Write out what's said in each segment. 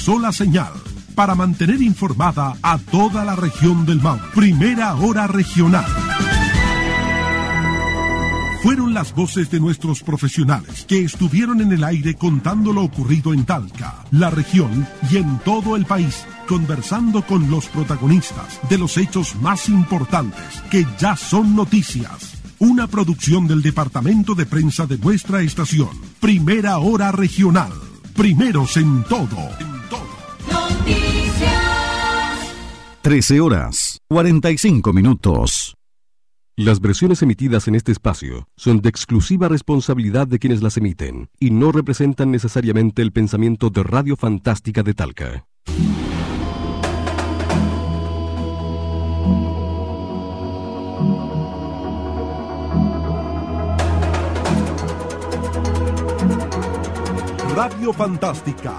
sola señal para mantener informada a toda la región del Maule. Primera hora regional. Fueron las voces de nuestros profesionales que estuvieron en el aire contando lo ocurrido en Talca, la región y en todo el país, conversando con los protagonistas de los hechos más importantes que ya son noticias. Una producción del Departamento de Prensa de nuestra estación. Primera hora regional. Primeros en todo. Noticias. 13 horas, 45 minutos. Las versiones emitidas en este espacio son de exclusiva responsabilidad de quienes las emiten y no representan necesariamente el pensamiento de Radio Fantástica de Talca. Radio Fantástica.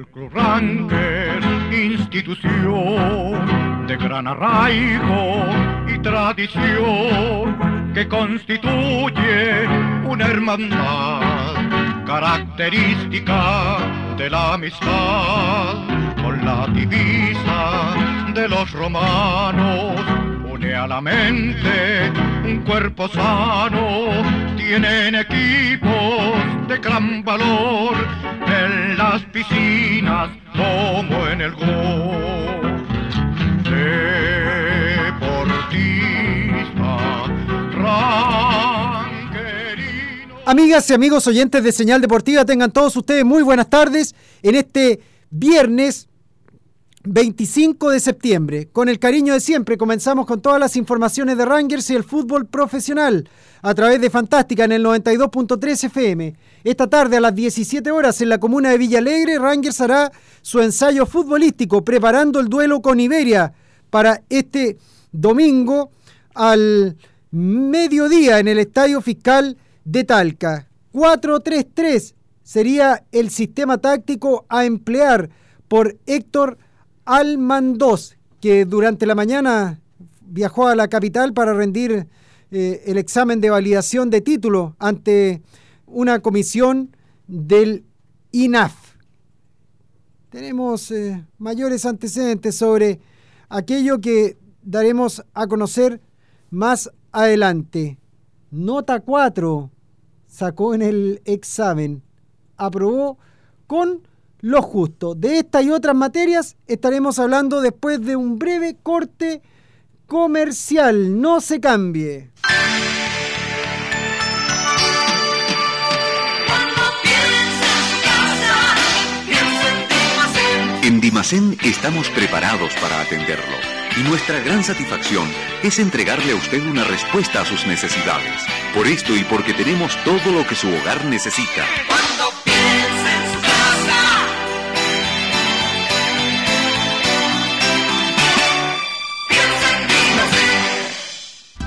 El Club institución de gran arraigo y tradición que constituye una hermandad característica de la amistad. Con la divisa de los romanos une a la mente un cuerpo sano. Tienen equipos de gran valor en las piscinas como en el gol deportista Amigas y amigos oyentes de Señal Deportiva, tengan todos ustedes muy buenas tardes en este viernes 25 de septiembre. Con el cariño de siempre comenzamos con todas las informaciones de Rangers y el fútbol profesional a través de Fantástica en el 92.3 FM. Esta tarde a las 17 horas en la comuna de Villalegre, Rangers hará su ensayo futbolístico preparando el duelo con Iberia para este domingo al mediodía en el Estadio Fiscal de Talca. 4-3-3 sería el sistema táctico a emplear por Héctor Almandós, que durante la mañana viajó a la capital para rendir eh, el examen de validación de título ante una comisión del INAF. Tenemos eh, mayores antecedentes sobre aquello que daremos a conocer más adelante. Nota 4 sacó en el examen. Aprobó con lo justo. De esta y otras materias estaremos hablando después de un breve corte comercial. No se cambie. Cuando piensa en Dimacén. En Dimacén estamos preparados para atenderlo y nuestra gran satisfacción es entregarle a usted una respuesta a sus necesidades. Por esto y porque tenemos todo lo que su hogar necesita. Cuando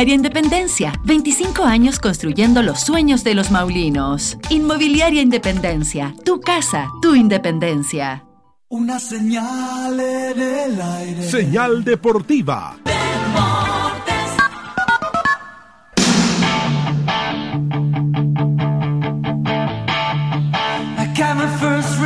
Independencia. 25 años construyendo los sueños de los maulinos. Inmobiliaria Independencia. Tu casa, tu independencia. Una señal en el aire. Señal Deportiva. I got my first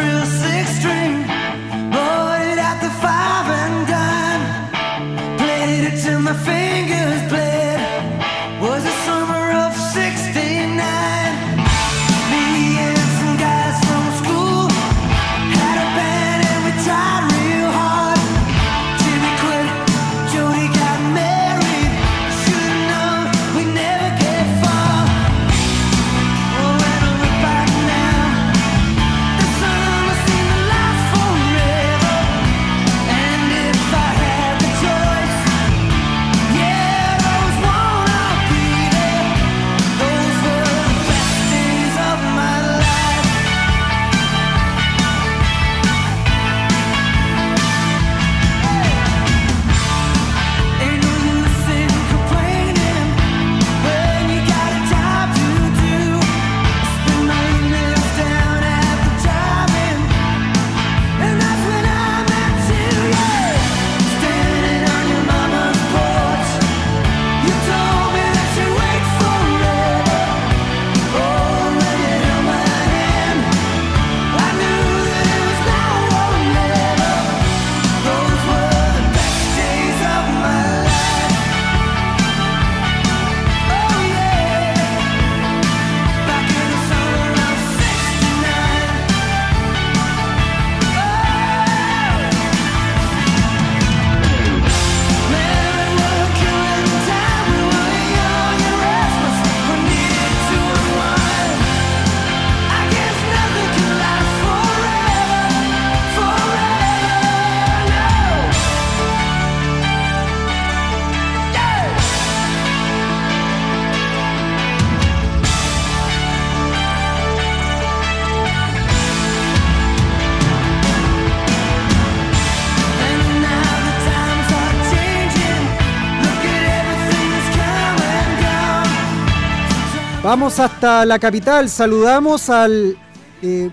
Vamos hasta la capital, saludamos al eh,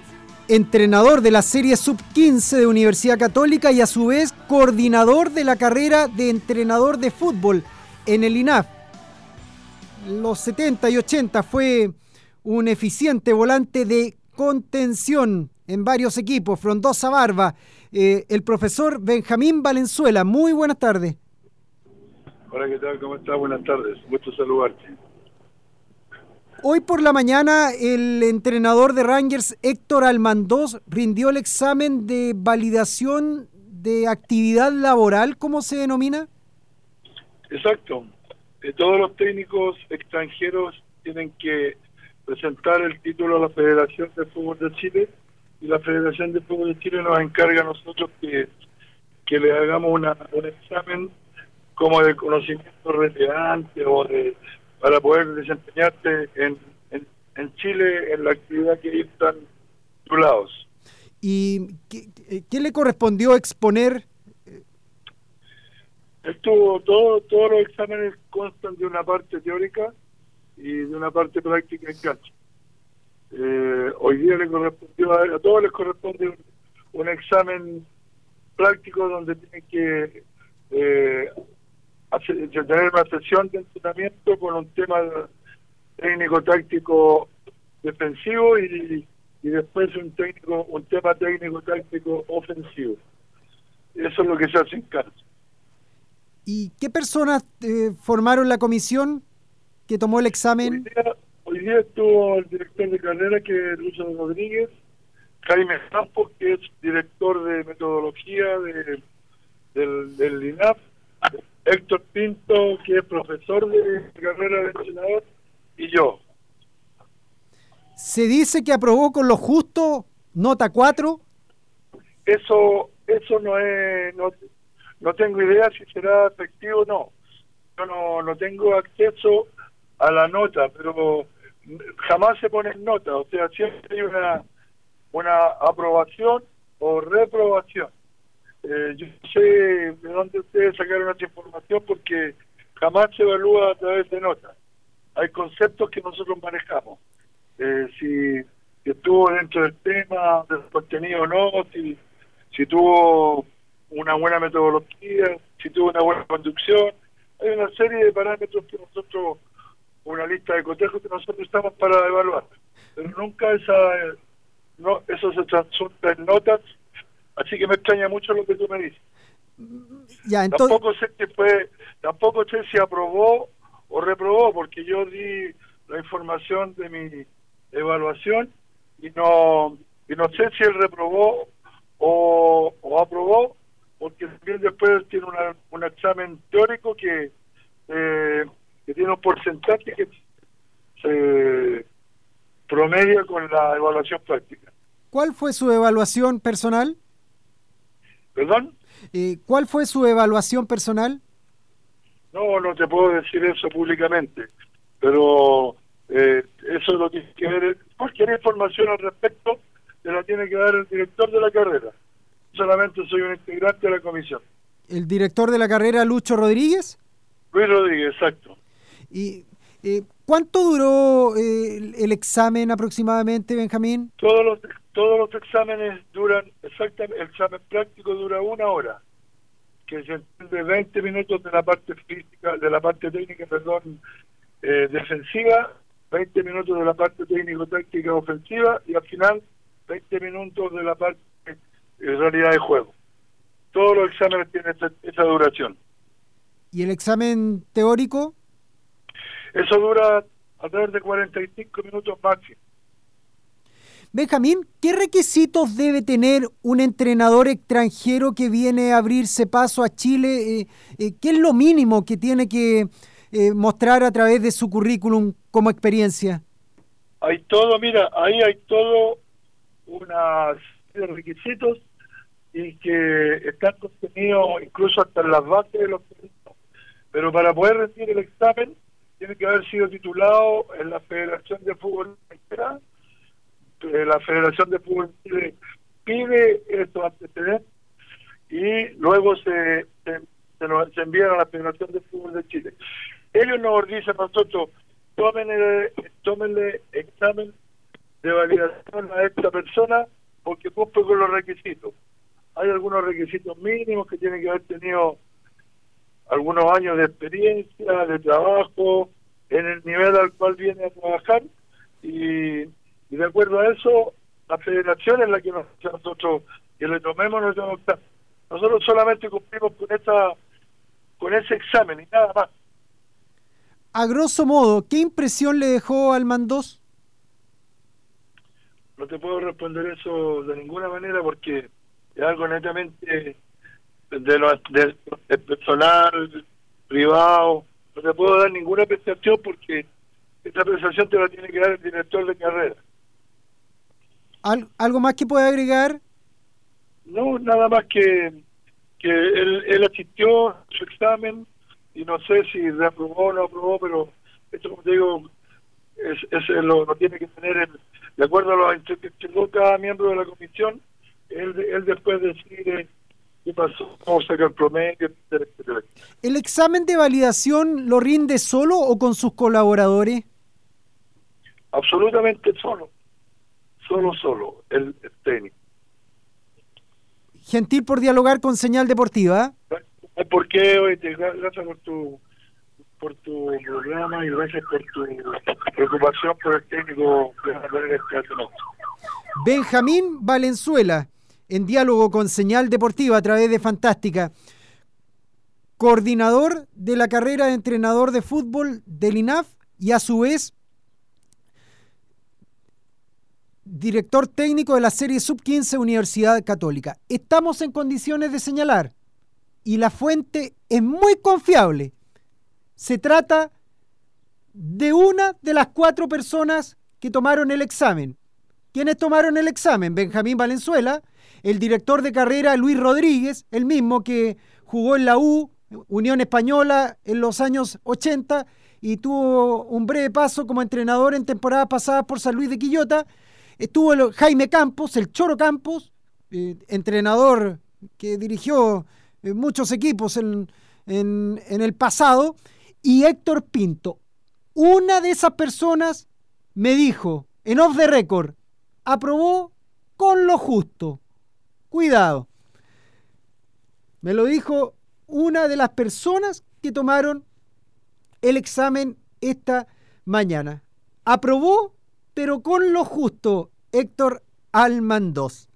entrenador de la serie sub-15 de Universidad Católica y a su vez coordinador de la carrera de entrenador de fútbol en el INAF. Los 70 y 80 fue un eficiente volante de contención en varios equipos, Frondosa Barba, eh, el profesor Benjamín Valenzuela. Muy buenas tardes. Hola, ¿qué tal? ¿Cómo estás? Buenas tardes. Gusto saludarte. Hoy por la mañana el entrenador de Rangers, Héctor Almandós, rindió el examen de validación de actividad laboral, ¿cómo se denomina? Exacto. Eh, todos los técnicos extranjeros tienen que presentar el título a la Federación de Fútbol de Chile y la Federación de Fútbol de Chile nos encarga a nosotros que, que le hagamos una, un examen como de conocimiento relevante o de para poder desempeñarte en, en, en Chile en la actividad que ellos están titulados. ¿Y qué, qué le correspondió exponer? Estuvo todo, todos los exámenes constan de una parte teórica y de una parte práctica en cancha. Eh, hoy día le correspondió a, a todos les corresponde un, un examen práctico donde tienen que eh, tener una sesión de entrenamiento con un tema técnico-táctico defensivo y, y después un técnico un tema técnico-táctico ofensivo. Eso es lo que se hace en cancha. ¿Y qué personas eh, formaron la comisión que tomó el Hoy examen? día, hoy día estuvo el director de carrera, que es Lucho Rodríguez, Jaime Campos, que es director de metodología de, del, del INAF, Héctor Pinto, que es profesor de carrera de entrenador, y yo. Se dice que aprobó con lo justo, nota 4. Eso eso no es no, no tengo idea si será efectivo o no. Yo no, no tengo acceso a la nota, pero jamás se pone en nota, o sea, siempre hay una una aprobación o reprobación. Eh, yo no sé de dónde ustedes sacaron esta información porque jamás se evalúa a través de notas. Hay conceptos que nosotros manejamos. Eh, si, estuvo dentro del tema, del contenido o no, si, si tuvo una buena metodología, si tuvo una buena conducción. Hay una serie de parámetros que nosotros, una lista de cotejos que nosotros estamos para evaluar. Pero nunca esa, eh, no, eso se transforma en notas, así que me extraña mucho lo que tú me dices. Ya, entonces, Tampoco sé que fue, tampoco sé si aprobó o reprobó, porque yo di la información de mi evaluación y no y no sé si él reprobó o, o aprobó, porque también después tiene una, un examen teórico que, eh, que tiene un porcentaje que se promedia con la evaluación práctica. ¿cuál fue su evaluación personal? ¿Perdón? Eh, ¿Cuál fue su evaluación personal? No, no te puedo decir eso públicamente, pero eh, eso lo tiene que ver, cualquier información al respecto se la tiene que dar el director de la carrera. Solamente soy un integrante de la comisión. ¿El director de la carrera, Lucho Rodríguez? Luis Rodríguez, exacto. ¿Y eh, cuánto duró eh, el, el examen aproximadamente, Benjamín? Todos los todos los exámenes duran exactamente, el examen práctico dura una hora, que se entiende 20 minutos de la parte física, de la parte técnica, perdón, eh, defensiva, 20 minutos de la parte técnico-táctica ofensiva y al final 20 minutos de la parte en realidad de juego. Todos los exámenes tienen esa, esa duración. ¿Y el examen teórico? Eso dura alrededor de 45 minutos máximo. Benjamín, ¿qué requisitos debe tener un entrenador extranjero que viene a abrirse paso a Chile? Eh, eh, ¿Qué es lo mínimo que tiene que eh, mostrar a través de su currículum como experiencia? Hay todo, mira, ahí hay todo una serie de requisitos y que están contenidos incluso hasta en las bases de los. Pero para poder rendir el examen, tiene que haber sido titulado en la Federación de Fútbol eh, la Federación de Fútbol pide, pide estos antecedentes y luego se, se, nos, se envían a la Federación de Fútbol de Chile. Ellos nos dicen a nosotros, tómenle, tómenle examen de validación a esta persona porque cumple con los requisitos. Hay algunos requisitos mínimos que tiene que haber tenido algunos años de experiencia, de trabajo, en el nivel al cual viene a trabajar y, y de acuerdo a eso la federación es la que nos nosotros que le tomemos nuestro examen. Nosotros solamente cumplimos con esa con ese examen y nada más. A grosso modo, ¿qué impresión le dejó al Mandós? No te puedo responder eso de ninguna manera porque es algo netamente de lo de, de personal, privado. No te puedo dar ninguna apreciación porque esta apreciación te la tiene que dar el director de carrera. ¿Al- ¿Algo más que pueda agregar? No, nada más que, que él, él asistió a su examen y no sé si reaprobó o no aprobó, pero esto, como te digo, es, es- lo, lo tiene que tener el- de acuerdo a lo que entregó cada miembro de la comisión, él, él después decide qué pasó, cómo sacar el promedio, etcétera, etcétera. ¿El examen de validación lo rinde solo o con sus colaboradores? Absolutamente solo, solo, solo, el, el técnico. Gentil por dialogar con Señal Deportiva. ¿Por qué? Oye, gracias por tu por tu programa y gracias por tu preocupación por el técnico que va a tener este año. Benjamín Valenzuela, en diálogo con Señal Deportiva a través de Fantástica, coordinador de la carrera de entrenador de fútbol del INAF y a su vez director técnico de la serie Sub-15 Universidad Católica. Estamos en condiciones de señalar, y la fuente es muy confiable, se trata de una de las cuatro personas que tomaron el examen. ¿Quiénes tomaron el examen? Benjamín Valenzuela, el director de carrera Luis Rodríguez, el mismo que jugó en la U, Unión Española, en los años 80 y tuvo un breve paso como entrenador en temporadas pasadas por San Luis de Quillota. Estuvo Jaime Campos, el Choro Campos, eh, entrenador que dirigió eh, muchos equipos en, en- en el pasado, y Héctor Pinto. Una de esas personas me dijo, en off the record, aprobó con lo justo. Cuidado. Me lo dijo una de las personas que tomaron el examen esta mañana. Aprobó, pero con lo justo, Héctor Almandós.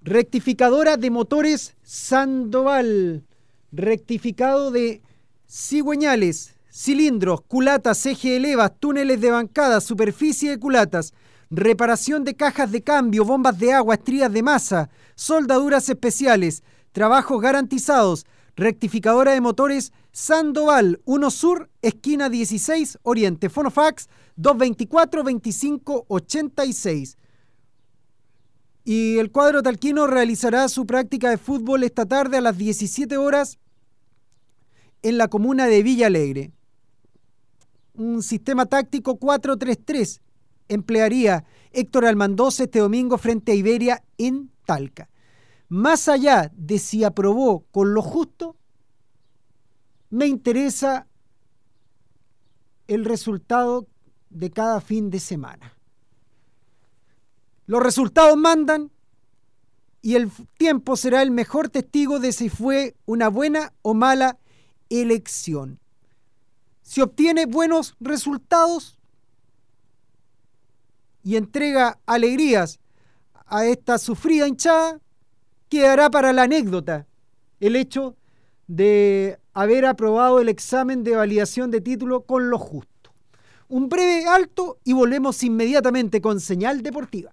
Rectificadora de motores Sandoval. Rectificado de cigüeñales, cilindros, culatas, eje de levas, túneles de bancada, superficie de culatas, reparación de cajas de cambio, bombas de agua, estrías de masa, soldaduras especiales, trabajos garantizados, rectificadora de motores Sandoval, 1 Sur, esquina 16, Oriente, Fonofax 224-2586. Y el cuadro talquino realizará su práctica de fútbol esta tarde a las 17 horas en la comuna de Villa Alegre. Un sistema táctico 4-3-3 emplearía Héctor Almandós este domingo frente a Iberia en Talca. Más allá de si aprobó con lo justo, me interesa el resultado de cada fin de semana. Los resultados mandan y el tiempo será el mejor testigo de si fue una buena o mala elección. Si obtiene buenos resultados y entrega alegrías a esta sufrida hinchada, quedará para la anécdota el hecho de haber aprobado el examen de validación de título con lo justo. Un breve alto y volvemos inmediatamente con señal deportiva.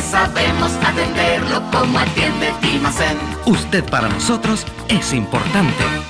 sabemos atenderlo como atiende Dimacén. Usted para nosotros es importante.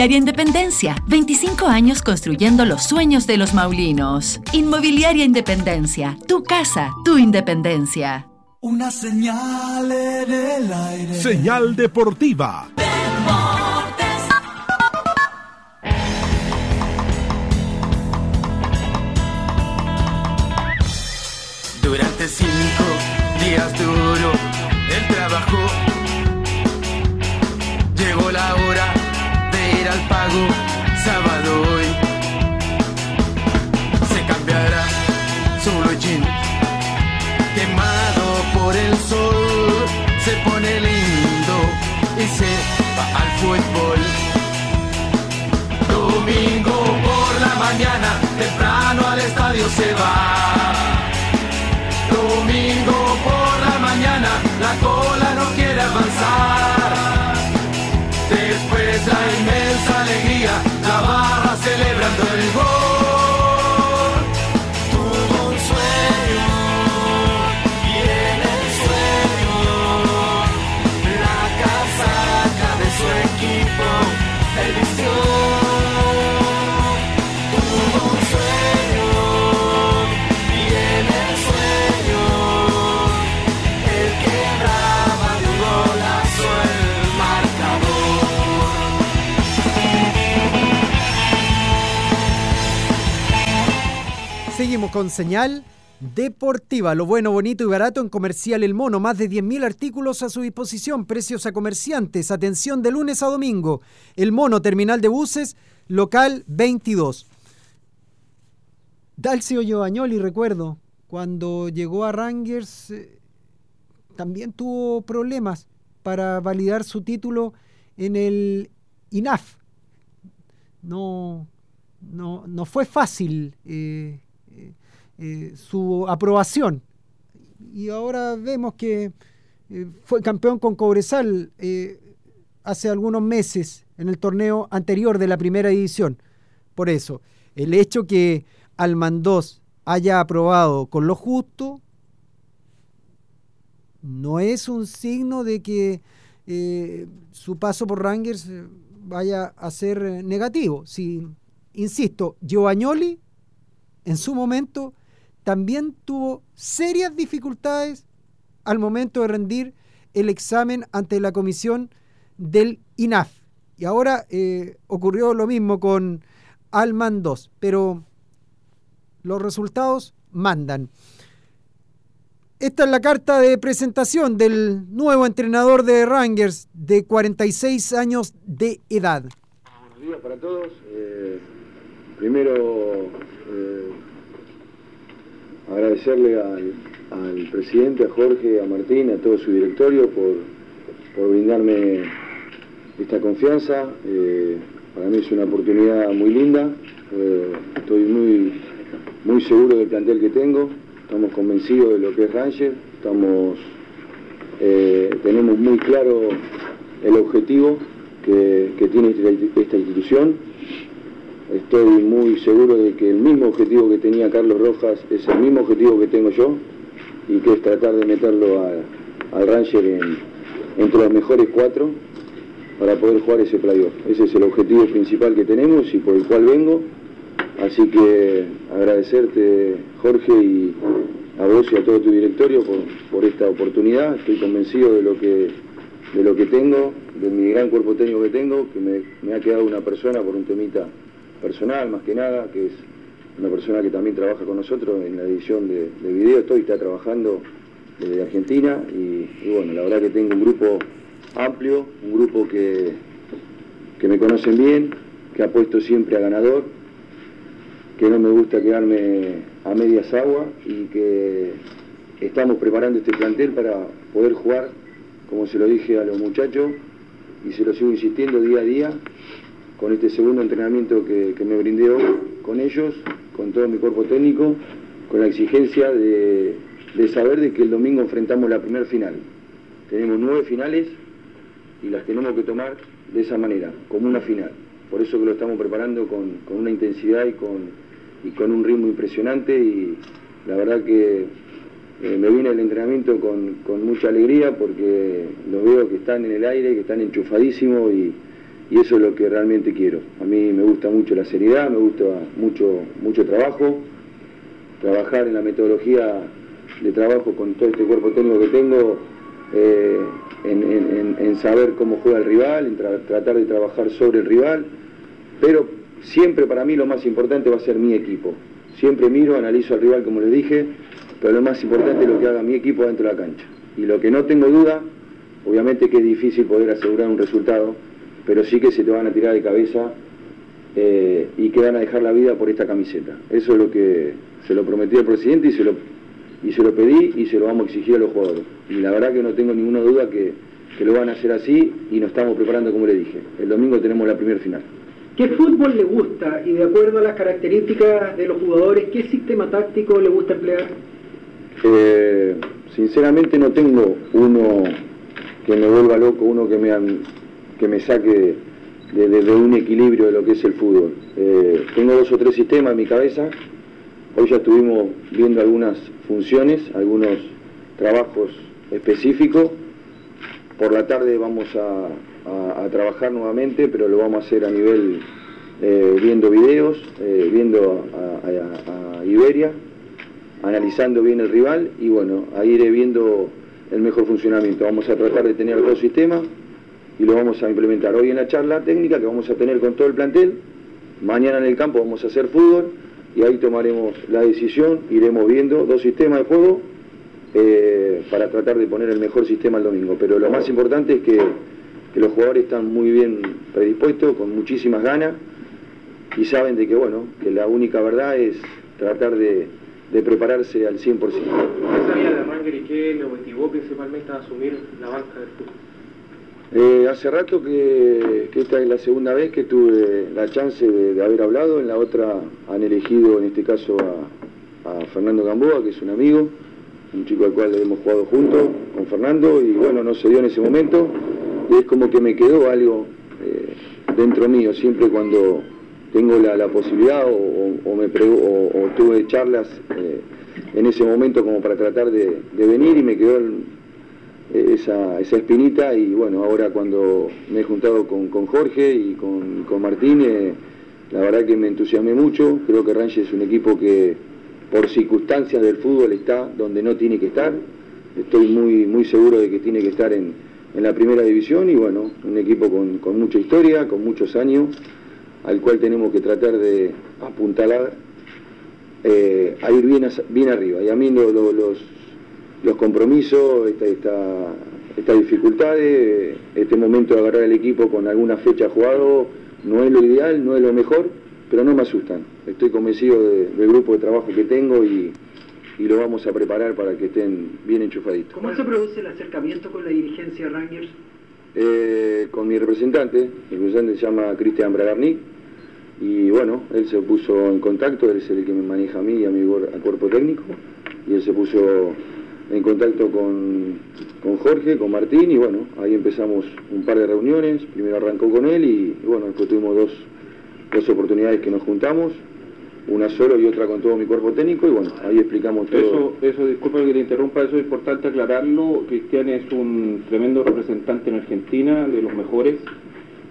Independencia. 25 años construyendo los sueños de los maulinos. Inmobiliaria Independencia. Tu casa, tu independencia. Una señal en el aire. Señal deportiva. Durante cinco días duro el trabajo. Al pago, sábado hoy. Se cambiará solo jean, quemado por el sol. Se pone lindo y se va al fútbol. Domingo por la mañana, temprano al estadio se va. Con señal deportiva. Lo bueno, bonito y barato en Comercial El Mono. Más de 10.000 artículos a su disposición. Precios a comerciantes. Atención de lunes a domingo. El Mono, terminal de buses, local 22. Dalcio Giovagnoli, recuerdo, cuando llegó a Rangers, eh, también tuvo problemas para validar su título en el INAF. No, no, no fue fácil eh, eh, su aprobación. Y ahora vemos que eh, fue campeón con Cobresal eh, hace algunos meses en el torneo anterior de la primera división. Por eso, el hecho que Almandós haya aprobado con lo justo no es un signo de que su paso por Rangers vaya a ser negativo. Si, insisto, Giovagnoli en su momento también tuvo serias dificultades al momento de rendir el examen ante la comisión del INAF. Y ahora eh, ocurrió lo mismo con Alman 2, pero los resultados mandan. Esta es la carta de presentación del nuevo entrenador de Rangers de 46 años de edad. Buenos días para todos. Eh, primero, agradecerle al, al presidente, a Jorge, a Martín, a todo su directorio por, por brindarme esta confianza. Eh, para mí es una oportunidad muy linda. Eh, estoy muy, muy seguro del plantel que tengo. Estamos convencidos de lo que es Ranger. Estamos, eh, tenemos muy claro el objetivo que, que tiene esta, institución. Estoy muy seguro de que el mismo objetivo que tenía Carlos Rojas es el mismo objetivo que tengo yo y que es tratar de meterlo al Ranger en- entre los mejores cuatro para poder jugar ese playoff. Ese es el objetivo principal que tenemos y por el cual vengo. Así que agradecerte, Jorge, y a vos y a todo tu directorio por, esta oportunidad. Estoy convencido de lo que de lo que tengo, de mi gran cuerpo técnico que tengo, que me ha quedado una persona por un temita personal, más que nada, que es una persona que también trabaja con nosotros en la edición de, de video, estoy está trabajando desde Argentina y, y bueno, la verdad que tengo un grupo amplio, un grupo que, que me conocen bien, que apuesto siempre a ganador, que no me gusta quedarme a medias aguas y que estamos preparando este plantel para poder jugar, como se lo dije a los muchachos y se lo sigo insistiendo día a día, con este segundo entrenamiento que, que me brindé hoy con ellos, con todo mi cuerpo técnico, con la exigencia de, de saber de que el domingo enfrentamos la primer final. Tenemos nueve finales y las tenemos que tomar de esa manera, como una final. Por eso que lo estamos preparando con, con una intensidad y con, y con un ritmo impresionante y la verdad que eh, me vine al entrenamiento con, con mucha alegría porque los veo que están en el aire, que están enchufadísimos y, y eso es lo que realmente quiero. A mí me gusta mucho la seriedad, me gusta mucho, mucho trabajo, trabajar en la metodología de trabajo con todo este cuerpo técnico que tengo, eh, en, saber cómo juega el rival, en tra- tratar de trabajar sobre el rival, pero siempre para mí lo más importante va a ser mi equipo. Siempre miro, analizo al rival como les dije, pero lo más importante es lo que haga mi equipo dentro de la cancha. Y lo que no tengo duda, obviamente que es difícil poder asegurar un resultado, pero sí que se te van a tirar de cabeza eh, y que van a dejar la vida por esta camiseta. Eso es lo que se lo prometí al presidente y se lo, y se lo pedí y se lo vamos a exigir a los jugadores. Y la verdad que no tengo ninguna duda que, que lo van a hacer así y nos estamos preparando como le dije. El domingo tenemos la primera final. ¿Qué fútbol le gusta y de acuerdo a las características de los jugadores, qué sistema táctico le gusta emplear? Eh, sinceramente no tengo uno que me vuelva loco, uno que me, que me saque de, un equilibrio de lo que es el fútbol. Eh, tengo dos o tres sistemas en mi cabeza. Hoy ya estuvimos viendo algunas funciones, algunos trabajos específicos. Por la tarde vamos a, trabajar nuevamente, pero lo vamos a hacer a nivel eh, viendo videos, eh, viendo a- a Iberia, analizando bien el rival y bueno, ahí iré viendo el mejor funcionamiento. Vamos a tratar de tener dos sistemas y lo vamos a implementar hoy en la charla técnica que vamos a tener con todo el plantel. Mañana en el campo vamos a hacer fútbol y ahí tomaremos la decisión, iremos viendo dos sistemas de juego eh, para tratar de poner el mejor sistema el domingo. Pero lo más importante es que, que los jugadores están muy bien predispuestos, con muchísimas ganas y saben de que bueno, que la única verdad es tratar de, de prepararse al 100%. ¿Qué sabía de Ranger y qué le motivó principalmente a asumir la banca del fútbol? Eh, hace rato que, esta es la segunda vez que tuve la chance de, haber hablado, en la otra han elegido en este caso a, Fernando Gamboa, que es un amigo, un chico al cual hemos jugado juntos con Fernando y bueno, no se dio en ese momento. Y es como que me quedó algo eh, dentro mío, siempre cuando tengo la, posibilidad o, me pregu- o- tuve charlas eh, en ese momento como para tratar de, de venir y me quedó el- esa, esa espinita y bueno, ahora cuando me he juntado con, con Jorge y con, con Martín, eh, la verdad que me entusiasmé mucho, creo que Rangers es un equipo que por circunstancias del fútbol está donde no tiene que estar, estoy muy, muy seguro de que tiene que estar en, en la primera división y bueno, un equipo con, con mucha historia, con muchos años, al cual tenemos que tratar de apuntalar eh, a ir bien, bien arriba. Y a mí lo- lo- los, los compromisos, esta, esta, estas dificultades, este momento de agarrar el equipo con alguna fecha jugado, no es lo ideal, no es lo mejor, pero no me asustan. Estoy convencido de- del grupo de trabajo que tengo y, y lo vamos a preparar para que estén bien enchufaditos. ¿Cómo se produce el acercamiento con la dirigencia Rangers? Eh, con mi representante, mi representante se llama Cristian Bragarnik, y bueno, él se puso en contacto, él es el que me maneja a mí y a mi cuerpo técnico, y él se puso en contacto con, con Jorge, con Martín, y bueno, ahí empezamos un par de reuniones, primero arrancó con él, y, bueno, después tuvimos dos, dos oportunidades que nos juntamos, una solo y otra con todo mi cuerpo técnico, y bueno, ahí explicamos todo. Eso, eso, disculpa que le interrumpa, eso es importante aclararlo. Cristian es un tremendo representante en Argentina, de los mejores,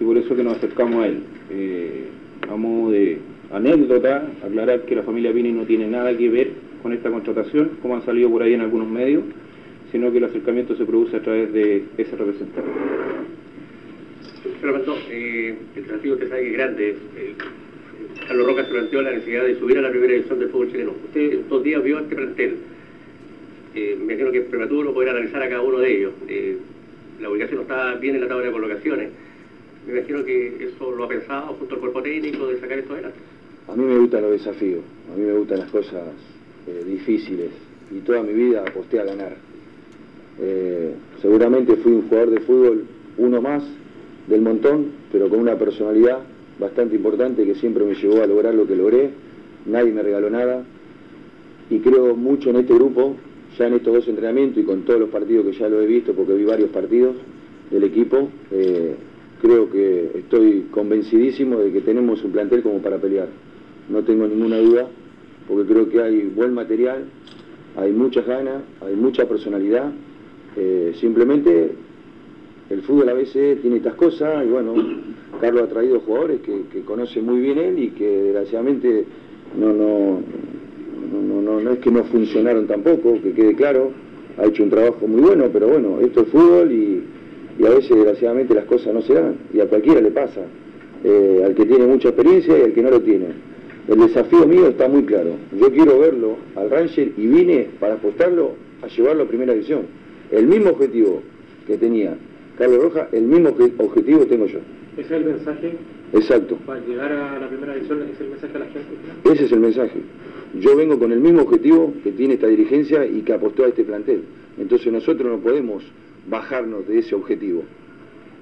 y por eso que nos acercamos a él. Eh, a modo de anécdota, aclarar que la familia Pini no tiene nada que ver con esta contratación, como han salido por ahí en algunos medios, sino que el acercamiento se produce a través de ese representante. Roberto, eh, el desafío usted sabe que es grande. Eh, Carlos Roca se planteó la necesidad de subir a la primera división del fútbol chileno. Usted estos días vio este plantel. Eh, me imagino que es prematuro poder analizar a cada uno de ellos. Eh, la ubicación no está bien en la tabla de colocaciones. Me imagino que eso lo ha pensado junto al cuerpo técnico de sacar esto adelante. A mí me gustan los desafíos, a mí me gustan las cosas eh, difíciles y toda mi vida aposté a ganar. Eh, seguramente fui un jugador de fútbol uno más del montón, pero con una personalidad bastante importante que siempre me llevó a lograr lo que logré. Nadie me regaló nada. Y creo mucho en este grupo, ya en estos dos entrenamientos y con todos los partidos que ya lo he visto, porque vi varios partidos del equipo, eh, creo que estoy convencidísimo de que tenemos un plantel como para pelear. No tengo ninguna duda, porque creo que hay buen material, hay muchas ganas, hay mucha personalidad. Eh, simplemente el fútbol a veces tiene estas cosas y bueno, Carlos ha traído jugadores que, conoce muy bien él y que desgraciadamente no, no, no, no, no es que no funcionaron tampoco, que quede claro, ha hecho un trabajo muy bueno, pero bueno, esto es fútbol y, y a veces desgraciadamente las cosas no se dan y a cualquiera le pasa, eh, al que tiene mucha experiencia y al que no lo tiene. El desafío mío está muy claro, yo quiero verlo al Ranger y vine para apostarlo a llevarlo a primera división. El mismo objetivo que tenía Carlos Roja, el mismo obje- objetivo tengo yo. Ese es el mensaje Exacto. para llegar a la primera división, ese es el mensaje a la gente. Ese es el mensaje. Yo vengo con el mismo objetivo que tiene esta dirigencia y que apostó a este plantel. Entonces nosotros no podemos bajarnos de ese objetivo.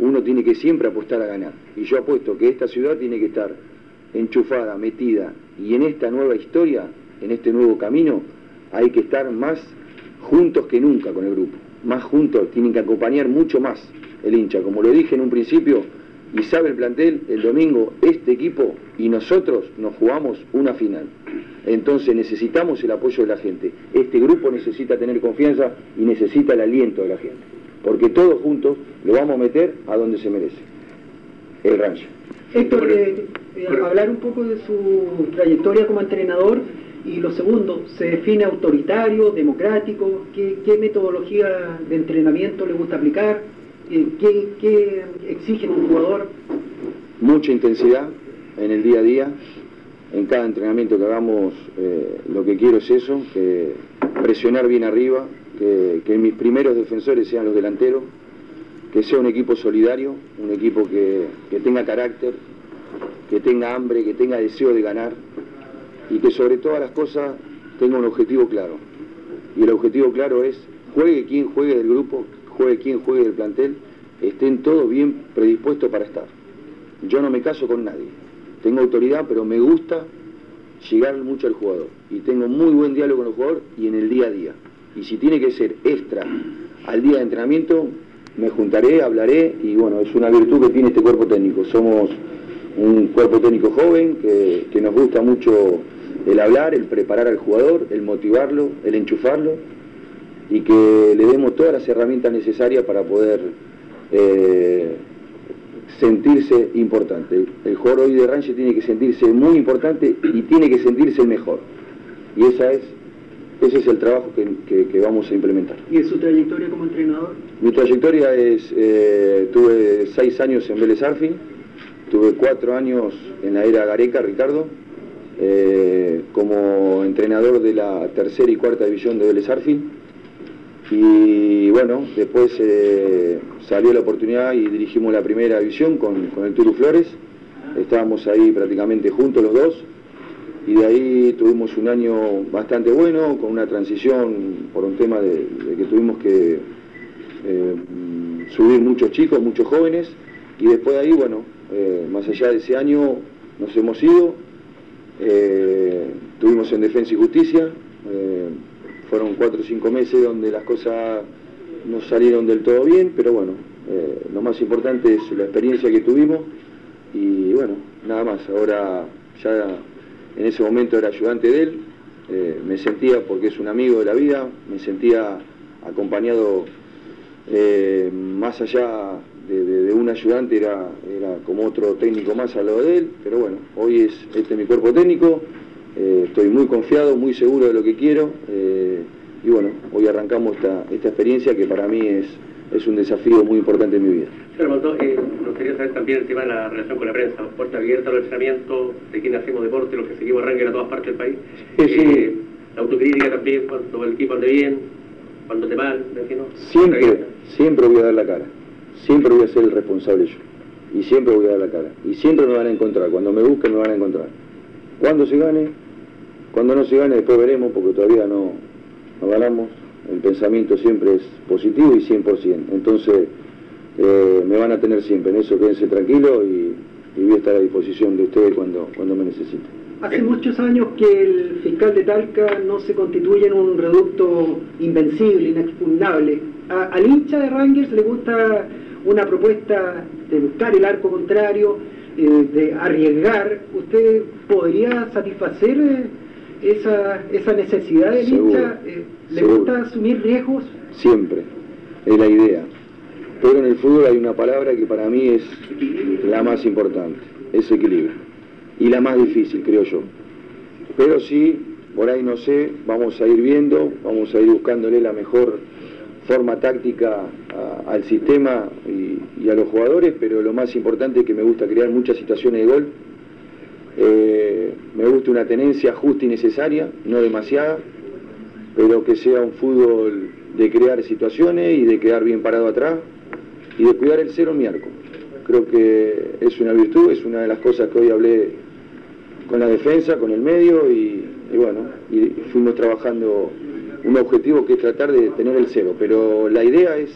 Uno tiene que siempre apostar a ganar. Y yo apuesto que esta ciudad tiene que estar enchufada, metida. Y en esta nueva historia, en este nuevo camino, hay que estar más juntos que nunca con el grupo. Más juntos, tienen que acompañar mucho más el hincha. Como lo dije en un principio, y sabe el plantel, el domingo este equipo y nosotros nos jugamos una final. Entonces necesitamos el apoyo de la gente. Este grupo necesita tener confianza y necesita el aliento de la gente. Porque todos juntos lo vamos a meter a donde se merece. El rancho. Héctor, eh, eh, hablar un poco de su trayectoria como entrenador y lo segundo, ¿se define autoritario, democrático? ¿Qué, qué metodología de entrenamiento le gusta aplicar? Eh, ¿Qué, qué exige un jugador? mucha intensidad en el día a día. En cada entrenamiento que hagamos, eh, lo que quiero es eso, que presionar bien arriba, que, que mis primeros defensores sean los delanteros, que sea un equipo solidario, un equipo que, que tenga carácter, que tenga hambre, que tenga deseo de ganar y que sobre todas las cosas tenga un objetivo claro. Y el objetivo claro es, juegue quien juegue del grupo, juegue quien juegue del plantel, estén todos bien predispuestos para estar. Yo no me caso con nadie. Tengo autoridad, pero me gusta llegar mucho al jugador. Y tengo muy buen diálogo con el jugador y en el día a día. Y si tiene que ser extra al día de entrenamiento, me juntaré, hablaré y bueno, es una virtud que tiene este cuerpo técnico. Somos un cuerpo técnico joven que, nos gusta mucho el hablar, el preparar al jugador, el motivarlo, el enchufarlo y que le demos todas las herramientas necesarias para poder eh, sentirse importante. El jugador hoy de Ranche tiene que sentirse muy importante y tiene que sentirse mejor. Y esa es, ese es el trabajo que, que- que vamos a implementar. ¿Y en su trayectoria como entrenador? Mi trayectoria es, eh, tuve seis años en Vélez Arfi, tuve cuatro años en la era Gareca, Ricardo, eh, como entrenador de la tercera y cuarta división de Vélez Arfi. Y bueno, después eh, salió la oportunidad y dirigimos la primera división con, el Turu Flores. Estábamos ahí prácticamente juntos los dos. Y de ahí tuvimos un año bastante bueno, con una transición por un tema de que tuvimos que eh, mm, subir muchos chicos, muchos jóvenes. Y después de ahí, bueno, eh, más allá de ese año nos hemos ido. Eh, estuvimos en Defensa y Justicia. fueron cuatro o cinco meses donde las cosas no salieron del todo bien, pero bueno, lo más importante es la experiencia que tuvimos y bueno, nada más. Ahora ya en ese momento era ayudante de él, me sentía, porque es un amigo de la vida, me sentía acompañado eh, más allá de, de- de un ayudante, era, era como otro técnico más al lado de él, pero bueno, hoy es este es mi cuerpo técnico, eh, estoy muy confiado, muy seguro de lo que quiero eh, y bueno, hoy arrancamos esta, esta experiencia que para mí es, es un desafío muy importante en mi vida. Armando, eh, nos quería saber también el tema de la relación con la prensa, puerta abierta a los entrenamientos, de quienes hacemos deporte, los que seguimos Ranger a todas partes del país. Eh, la autocrítica también, cuando el equipo ande bien, cuando imagino. Siempre, siempre voy a dar la cara. Siempre voy a ser el responsable yo. Y siempre voy a dar la cara. Y siempre me van a encontrar. Cuando me busquen me van a encontrar. Cuando se gane, cuando no se gane después veremos porque todavía no, no ganamos. El pensamiento siempre es positivo y 100%. Entonces eh, me van a tener siempre. En eso quédense tranquilos y, y voy a estar a disposición de ustedes cuando, cuando me necesiten. Hace muchos años que el fiscal de Talca no se constituye en un reducto invencible, inexpugnable. A- al hincha de Rangers le gusta una propuesta de buscar el arco contrario, eh, de arriesgar. ¿Usted podría satisfacer eh, esa, esa necesidad del Seguro, hincha? Eh, ¿Le seguro. gusta asumir riesgos? Siempre, es la idea. Pero en el fútbol hay una palabra que para mí es la más importante, es equilibrio. Y la más difícil, creo yo. Pero sí, por ahí no sé, vamos a ir viendo, vamos a ir buscándole la mejor forma táctica al sistema y, a los jugadores, pero lo más importante es que me gusta crear muchas situaciones de gol. Eh, me gusta una tenencia justa y necesaria, no demasiada, pero que sea un fútbol de crear situaciones y de quedar bien parado atrás y de cuidar el cero en mi arco. Creo que es una virtud, es una de las cosas que hoy hablé con la defensa, con el medio y, y bueno, y fuimos trabajando un objetivo que es tratar de tener el cero, pero la idea es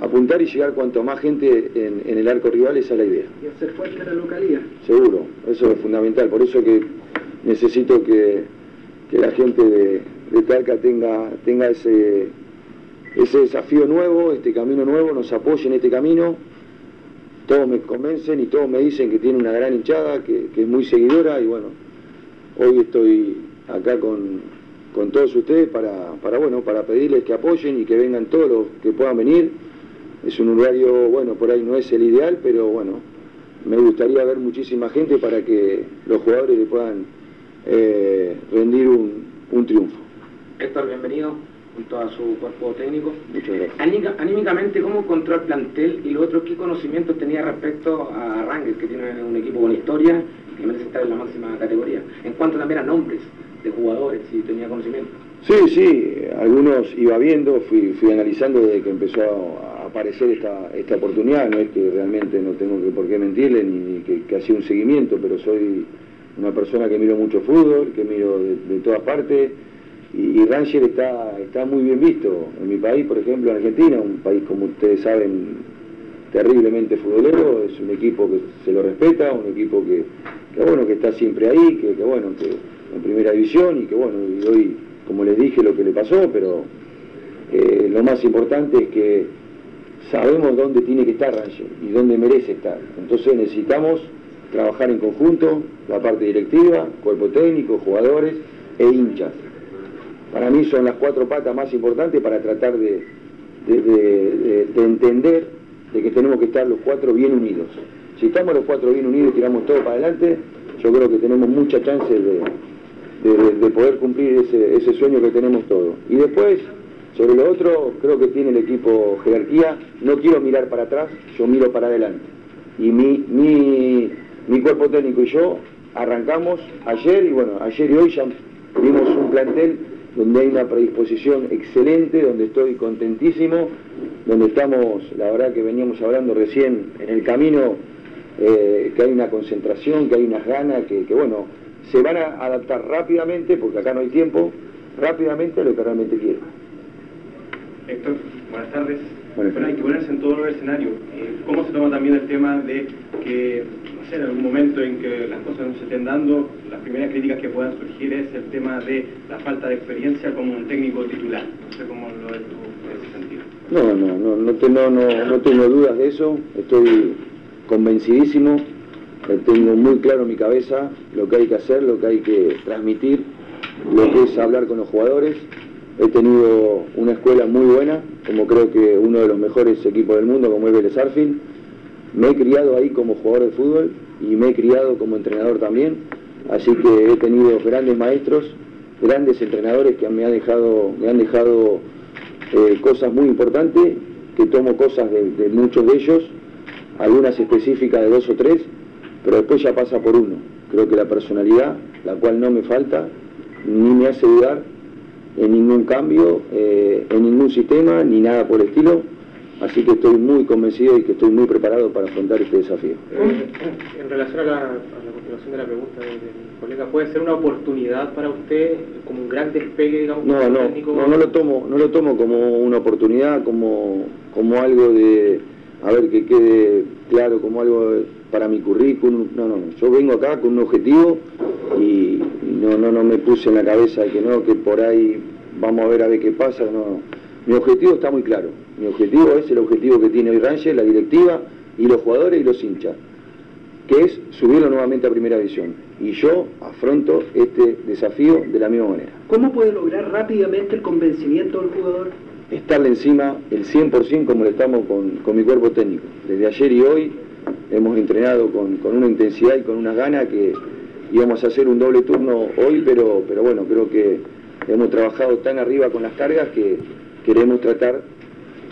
apuntar y llegar cuanto más gente en, en el arco rival, esa es la idea. Y hacer fuerte la localidad. Seguro, eso es fundamental. Por eso que necesito que, que la gente de, de Talca tenga, tenga ese, ese desafío nuevo, este camino nuevo, nos apoye en este camino. Todos me convencen y todos me dicen que tiene una gran hinchada, que, es muy seguidora y bueno, hoy estoy acá con, con todos ustedes para, para, bueno, para pedirles que apoyen y que vengan todos los que puedan venir. Es un horario, bueno, por ahí no es el ideal, pero bueno, me gustaría ver muchísima gente para que los jugadores le puedan eh, rendir un, un triunfo. Héctor, bienvenido junto a su cuerpo técnico. Muchas gracias. Anímica- Anímicamente, ¿cómo encontró el plantel? Y lo otro, ¿qué conocimientos tenía respecto a Rangers, que tiene un equipo con historia que merece estar en la máxima categoría? En cuanto también a nombres de jugadores, si tenía conocimiento. Sí, sí, algunos iba viendo, fui, fui analizando desde que empezó a aparecer esta, esta oportunidad, no es que realmente no tengo que por qué mentirle ni, que, que hacía un seguimiento, pero soy una persona que miro mucho fútbol, que miro de todas partes, y, y está, está muy bien visto en mi país, por ejemplo, en Argentina, un país como ustedes saben terriblemente futbolero, es un equipo que se lo respeta, un equipo que, bueno, que está siempre ahí, que, bueno, que en primera división y que bueno, hoy, como les dije, lo que le pasó, pero eh, lo más importante es que sabemos dónde tiene que estar Ranger y dónde merece estar. Entonces necesitamos trabajar en conjunto, la parte directiva, cuerpo técnico, jugadores e hinchas. Para mí son las cuatro patas más importantes para tratar de, de- de- de- de entender de que tenemos que estar los cuatro bien unidos. Si estamos los cuatro bien unidos y tiramos todo para adelante, yo creo que tenemos mucha chance de poder cumplir ese, ese sueño que tenemos todos. Y después, sobre lo otro, creo que tiene el equipo jerarquía. No quiero mirar para atrás, yo miro para adelante. Y mi, mi, mi cuerpo técnico y yo arrancamos ayer y bueno, ayer y hoy ya vimos un plantel donde hay una predisposición excelente, donde estoy contentísimo, donde estamos, la verdad que veníamos hablando recién en el camino, eh, que hay una concentración, que hay unas ganas, que, que, bueno, se van a adaptar rápidamente, porque acá no hay tiempo, rápidamente a lo que realmente quiero. Héctor, buenas tardes. Buenas Bueno, hay que ponerse en todo el escenario. Eh, ¿Cómo se toma también el tema de que, en algún momento en que las cosas no se estén dando, las primeras críticas que puedan surgir es el tema de la falta de experiencia como un técnico titular? No sé cómo lo ves tú en ese sentido. No, no, no, no, te- no, tengo dudas de eso, estoy convencidísimo, tengo muy claro en mi cabeza lo que hay que hacer, lo que hay que transmitir, lo que es hablar con los jugadores. He tenido una escuela muy buena, como creo que uno de los mejores equipos del mundo, como es Vélez Arfield. Me he criado ahí como jugador de fútbol y me he criado como entrenador también, así que he tenido grandes maestros, grandes entrenadores que me han dejado, me han dejado eh, cosas muy importantes, que tomo cosas de, muchos de ellos, algunas específicas de dos o tres, pero después ya pasa por uno. Creo que la personalidad, la cual no me falta, ni me hace dudar en ningún cambio, eh, en ningún sistema, ni nada por el estilo. Así que estoy muy convencido y que estoy muy preparado para afrontar este desafío. Eh, en relación a la, a la continuación de la pregunta de, de mi colega, ¿puede ser una oportunidad para usted como un gran despegue, digamos, No, no, técnico? no, no lo tomo, no lo tomo como una oportunidad, como, como algo de, a ver que quede claro como algo para mi currículum. No, no, no. Yo vengo acá con un objetivo y, y no, no, no me puse en la cabeza que no, que por ahí vamos a ver a ver qué pasa. No. Mi objetivo está muy claro. Mi objetivo es el objetivo que tiene hoy Rangel, la directiva y los jugadores y los hinchas, que es subirlo nuevamente a primera división. Y yo afronto este desafío de la misma manera. ¿Cómo puede lograr rápidamente el convencimiento del jugador? estarle encima el 100% como lo estamos con, con mi cuerpo técnico. Desde ayer y hoy hemos entrenado con, con una intensidad y con una gana que íbamos a hacer un doble turno hoy, pero, pero bueno, creo que hemos trabajado tan arriba con las cargas que queremos tratar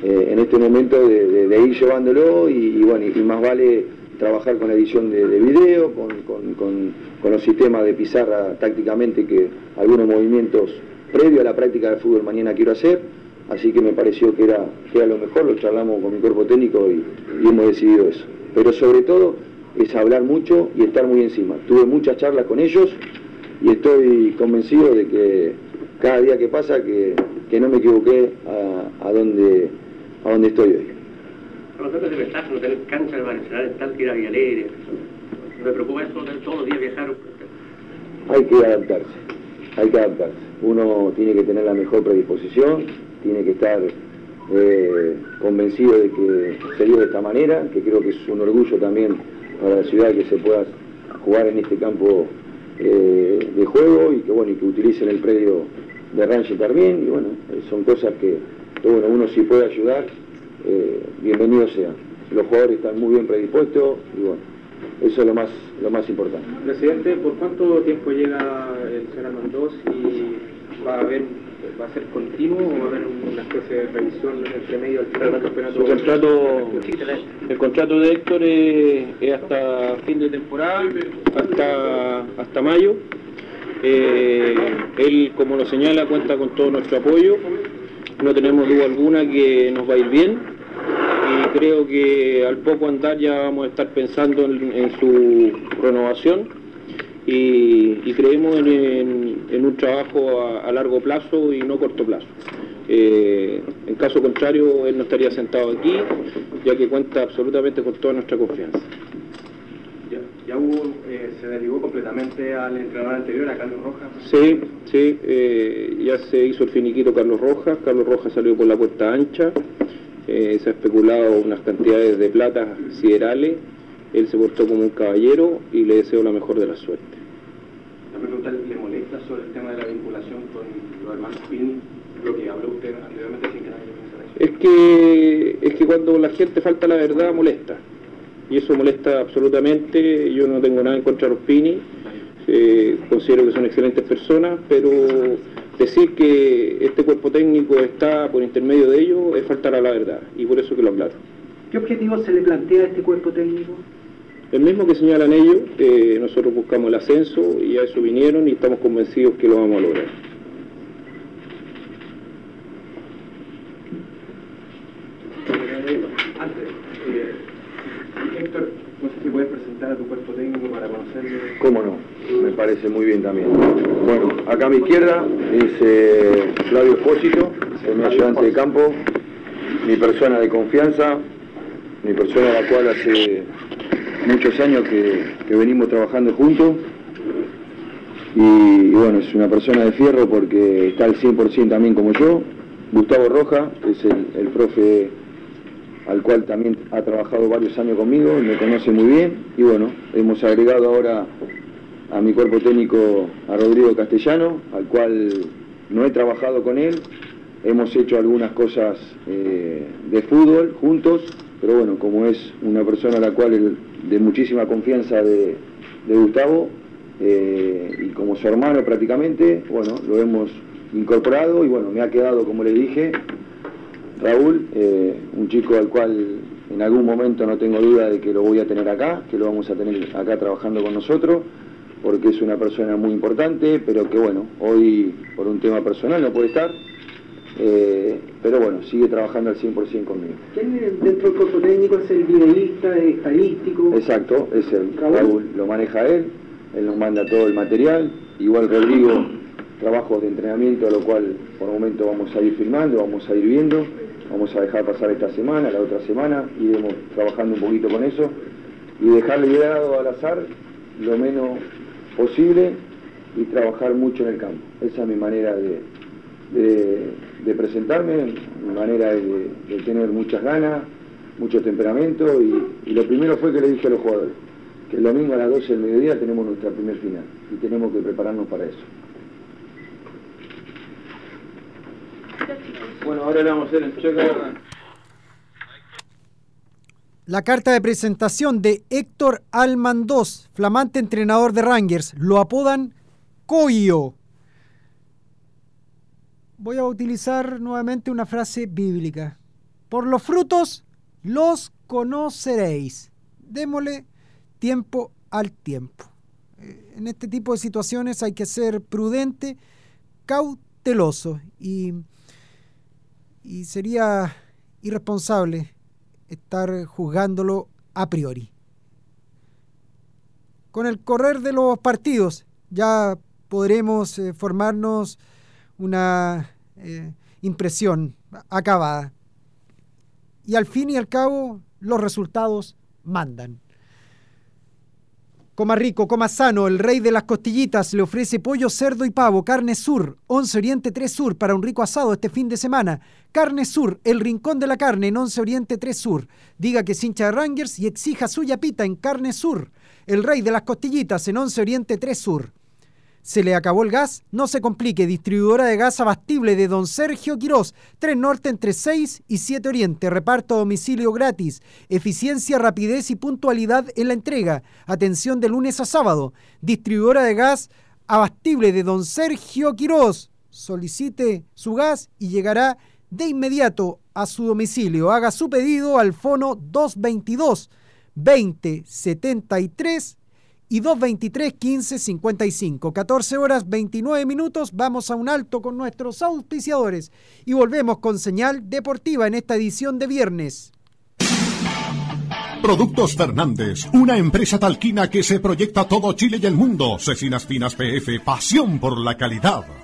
eh, en este momento de, ir llevándolo y, bueno, y más vale trabajar con la edición de, de video, con, con- con- los sistemas de pizarra tácticamente que algunos movimientos previo a la práctica de fútbol mañana quiero hacer, así que me pareció que era, que era lo mejor, lo charlamos con mi cuerpo técnico y hemos decidido eso. Pero sobre todo es hablar mucho y estar muy encima. Tuve muchas charlas con ellos y estoy convencido de que cada día que pasa que, que no me equivoqué a, a donde, a donde estoy hoy. Por lo tanto, de ventaja no tener cancha de Nacional en tal que ir a Villa Alegre. Me preocupa eso, todos los días viajar. Hay que adaptarse, hay que adaptarse. Uno tiene que tener la mejor predisposición, tiene que estar eh, convencido de que se dio de esta manera, que creo que es un orgullo también para la ciudad que se pueda jugar en este campo eh, de juego y que bueno y que utilicen el predio de Rangel también y bueno eh, son cosas que, que, bueno uno si puede ayudar eh, bienvenido sea los jugadores están muy bien predispuestos y bueno eso es lo más lo más importante Presidente, ¿por cuánto tiempo llega el señor Armandós y va a haber, va a ser continuo o va a haber una especie de revisión entre medio del final del campeonato? Su contrato, el contrato de Héctor es, es hasta fin de temporada, hasta, hasta mayo. Eh, él, como lo señala, cuenta con todo nuestro apoyo. No tenemos duda alguna que nos va a ir bien. Y creo que al poco andar ya vamos a estar pensando en, su renovación. Y, creemos en, un trabajo a, a largo plazo y no corto plazo. Eh, en caso contrario, él no estaría sentado aquí, ya que cuenta absolutamente con toda nuestra confianza. Ya, hubo, eh, se derivó completamente al entrenador anterior, a Carlos Rojas. Sí, sí, eh, ya se hizo el finiquito Carlos Rojas, Carlos Rojas salió por la puerta ancha, eh, se ha especulado unas cantidades de plata siderales, él se portó como un caballero y le deseo la mejor de la suerte. La pregunta le molesta sobre el tema de la vinculación con los hermanos Pini, lo que habló usted anteriormente sin que nadie lo mencionara. Es que, es que cuando la gente falta la verdad molesta. Y eso molesta absolutamente. Yo no tengo nada en contra de los Pini. eh, considero que son excelentes personas, pero decir que este cuerpo técnico está por intermedio de ellos es faltar a la verdad. Y por eso que lo aclaro. ¿Qué objetivo se le plantea a este cuerpo técnico? El mismo que señalan ellos, eh, nosotros buscamos el ascenso y a eso vinieron y estamos convencidos que lo vamos a lograr. Antes, eh, Héctor, no sé si puedes presentar a tu cuerpo técnico para conocerlo. ¿Cómo no? Me parece muy bien también. Bueno, acá a mi izquierda es eh, Flavio Espósito, es mi ayudante de campo, mi persona de confianza, mi persona a la cual hace muchos años que, que venimos trabajando juntos. Y, bueno, es una persona de fierro porque está al 100% también como yo. Gustavo Roja, que es el, el profe al cual también ha trabajado varios años conmigo me conoce muy bien. Y bueno, hemos agregado ahora a mi cuerpo técnico a Rodrigo Castellano, al cual no he trabajado con él. Hemos hecho algunas cosas eh, de fútbol juntos, pero bueno, como es una persona a la cual el- de muchísima confianza de, de Gustavo eh, y como su hermano prácticamente, bueno, lo hemos incorporado y bueno, me ha quedado, como le dije, Raúl, eh, un chico al cual en algún momento no tengo duda de que lo voy a tener acá, que lo vamos a tener acá trabajando con nosotros, porque es una persona muy importante, pero que bueno, hoy por un tema personal no puede estar, eh, pero bueno, sigue trabajando al 100% conmigo. ¿Quién dentro del cuerpo técnico es el videísta, el estadístico? Exacto, es él. Raúl. Raúl lo maneja él, él nos manda todo el material, igual Rodrigo trabajos de entrenamiento, lo cual por el momento vamos a ir filmando, vamos a ir viendo, vamos a dejar pasar esta semana, la otra semana, iremos trabajando un poquito con eso y dejar liberado al azar lo menos posible y trabajar mucho en el campo. Esa es mi manera de, de- de presentarme, mi manera de, de tener muchas ganas, mucho temperamento y, y lo primero fue que le dije a los jugadores, que el domingo a las 12 del mediodía tenemos nuestra primer final y tenemos que prepararnos para eso. Bueno, ahora le vamos a hacer el cheque. La carta de presentación de Héctor Almandós, flamante entrenador de Rangers. Lo apodan Coyo. Voy a utilizar nuevamente una frase bíblica. Por los frutos los conoceréis. Démosle tiempo al tiempo. Eh, En este tipo de situaciones hay que ser prudente, cauteloso y, y sería irresponsable estar juzgándolo a priori. Con el correr de los partidos ya podremos eh, formarnos una eh, impresión acabada. Y al fin y al cabo los resultados mandan. Coma rico, coma sano, el rey de las costillitas le ofrece pollo, cerdo y pavo, carne sur, 11 Oriente 3 Sur para un rico asado este fin de semana. Carne sur, el rincón de la carne en 11 Oriente 3 Sur. Diga que es hincha de Rangers y exija su yapita en carne sur, el rey de las costillitas en 11 Oriente 3 Sur. ¿Se le acabó el gas? No se complique. Distribuidora de gas abastible de Don Sergio Quirós. 3 Norte entre 6 y 7 Oriente. Reparto a domicilio gratis. Eficiencia, rapidez y puntualidad en la entrega. Atención de lunes a sábado. Distribuidora de gas abastible de Don Sergio Quirós. Solicite su gas y llegará de inmediato a su domicilio. Haga su pedido al fono 222 2073 y 223 15 55. 14 horas 29 minutos. Vamos a un alto con nuestros auspiciadores y volvemos con señal deportiva en esta edición de viernes. Productos Fernández, una empresa talquina que se proyecta todo Chile y el mundo. Cecinas Finas PF, pasión por la calidad.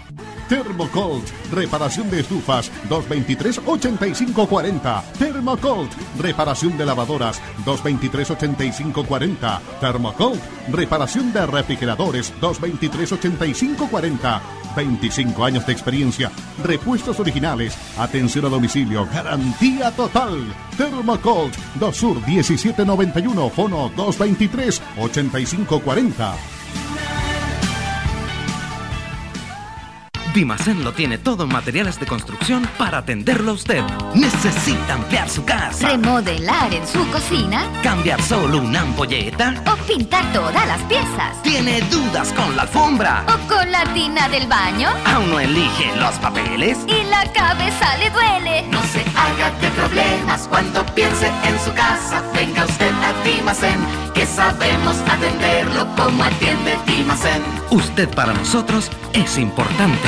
Thermocold, reparación de estufas, 223-8540. Thermocold, reparación de lavadoras, 223-8540. Thermocold, reparación de refrigeradores, 223-8540. 25 años de experiencia, repuestos originales, atención a domicilio, garantía total. Thermocold, 2 Sur 1791, fono 223-8540. Dimacén lo tiene todo en materiales de construcción para atenderlo a usted. ¿Necesita ampliar su casa? Remodelar en su cocina ¿Cambiar solo una ampolleta? o pintar todas las piezas. ¿Tiene dudas con la alfombra? O con la tina del baño ¿Aún no elige los papeles? y la cabeza le duele. No se haga de problemas cuando piense en su casa. Venga usted a Dimacén, que sabemos atenderlo como atiende Dimacén. Usted para nosotros es importante.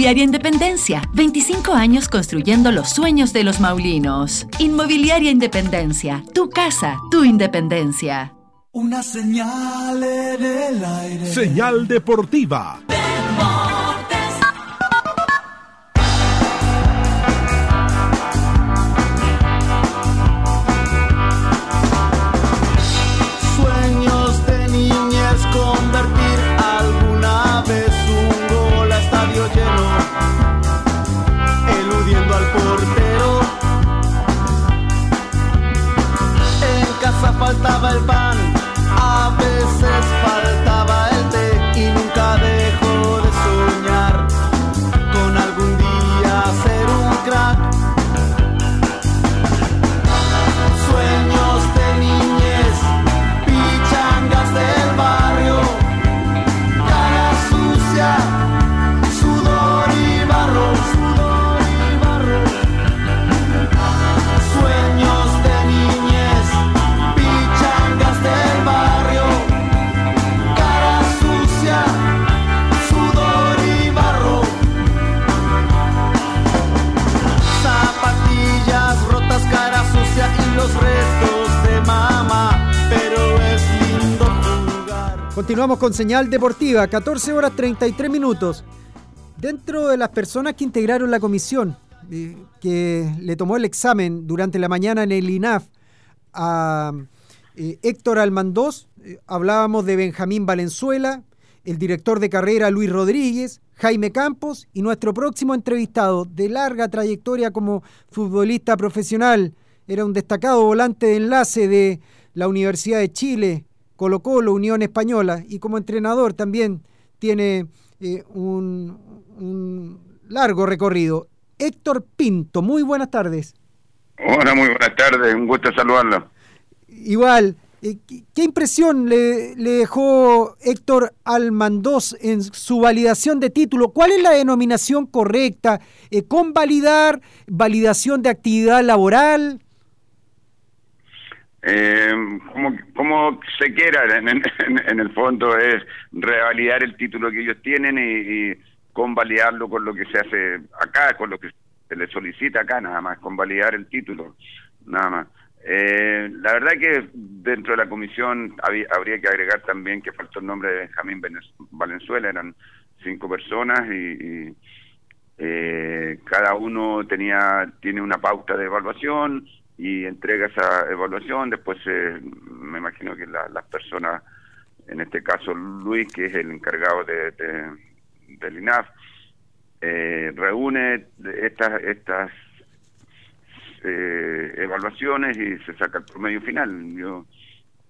Independencia. 25 años construyendo los sueños de los maulinos. Inmobiliaria Independencia. Tu casa, tu independencia. Una señal en el aire. Señal deportiva. Con señal deportiva, 14 horas 33 minutos. Dentro de las personas que integraron la comisión, eh, que le tomó el examen durante la mañana en el INAF a eh, Héctor Almandós, eh, hablábamos de Benjamín Valenzuela, el director de carrera Luis Rodríguez, Jaime Campos y nuestro próximo entrevistado de larga trayectoria como futbolista profesional. Era un destacado volante de enlace de la Universidad de Chile, Colo Colo, Unión Española, y como entrenador también tiene eh, un, un largo recorrido. Héctor Pinto, muy buenas tardes. Hola, muy buenas tardes, un gusto saludarlo. Igual, eh, ¿qué- ¿qué impresión le, le dejó Héctor Almandós en su validación de título? ¿Cuál es la denominación correcta? Eh, ¿Convalidar? ¿Validación de actividad laboral? Eh, como, se quiera, en, en- el fondo es revalidar el título que ellos tienen y, convalidarlo con lo que se hace acá, con lo que se le solicita acá, nada más, convalidar el título, nada más. Eh, la verdad que dentro de la comisión había- habría que agregar también que faltó el nombre de Benjamín Valenzuela, eran cinco personas y, y, eh, cada uno tenía tiene una pauta de evaluación y entrega esa evaluación después eh, me imagino que la- las personas en este caso Luis que es el encargado de, de- del INAF eh, reúne estas estas eh, evaluaciones y se saca el promedio final yo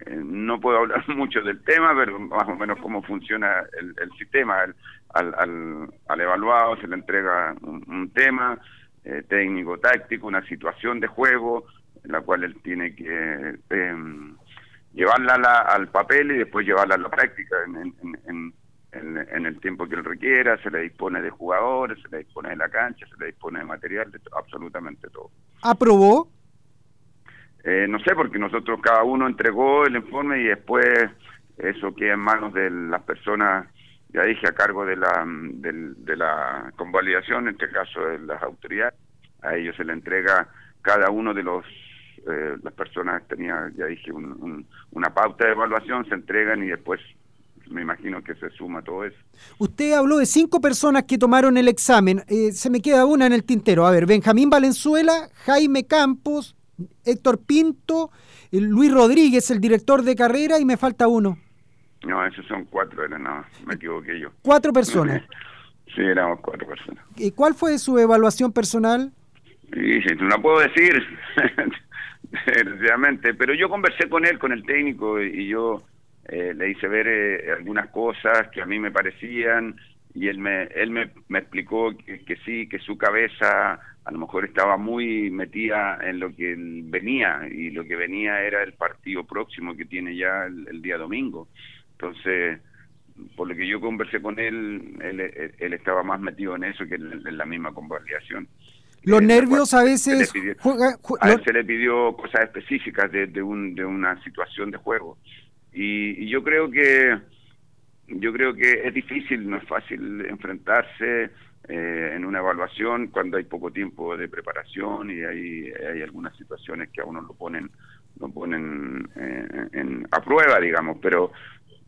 eh, no puedo hablar mucho del tema, pero más o menos cómo funciona el, el sistema. El- al, al, al evaluado se le entrega un, tema eh, técnico, táctico, una situación de juego, en la cual él tiene que em, llevarla la- al papel y después llevarla a la práctica en, en- en- en- el tiempo que él requiera. Se le dispone de jugadores, se le dispone de la cancha, se le dispone de material, de absolutamente todo. ¿Aprobó? Eh, no sé, porque nosotros cada uno entregó el informe y después eso queda en manos de las personas, ya dije, a cargo de la, mm, del- de la convalidación, en este caso de las autoridades. A ellos se le entrega cada uno de los, eh, las personas tenía, ya dije, un- un- una pauta de evaluación, se entregan y después me imagino que se suma todo eso. Usted habló de cinco personas que tomaron el examen. Eh, se me queda una en el tintero. A ver, Benjamín Valenzuela, Jaime Campos, Héctor Pinto, el Luis Rodríguez, el director de carrera, y me falta uno. No, esos son cuatro, era no, me equivoqué yo. Cuatro personas. Sí, éramos cuatro personas. ¿Y cuál fue su evaluación personal? Sí, no la puedo decir, desgraciadamente, pero yo conversé con él, con el técnico, y yo eh, le hice ver eh, algunas cosas que a mí me parecían, y él me, él me, explicó que, sí, que su cabeza a lo mejor estaba muy metida en lo que venía y lo que venía era el partido próximo que tiene ya el, día domingo. Entonces, por lo que yo conversé con él, él, él- él estaba más metido en eso que en, en la misma convalidación. Los Eh, nervios a se veces pidió- juega- ju- a él se le pidió cosas específicas de, de, un, de una situación de juego. Y, y yo creo que yo creo que es difícil, no es fácil enfrentarse eh, en una evaluación cuando hay poco tiempo de preparación y hay, hay algunas situaciones que a uno lo ponen lo ponen eh, en, a prueba, digamos, pero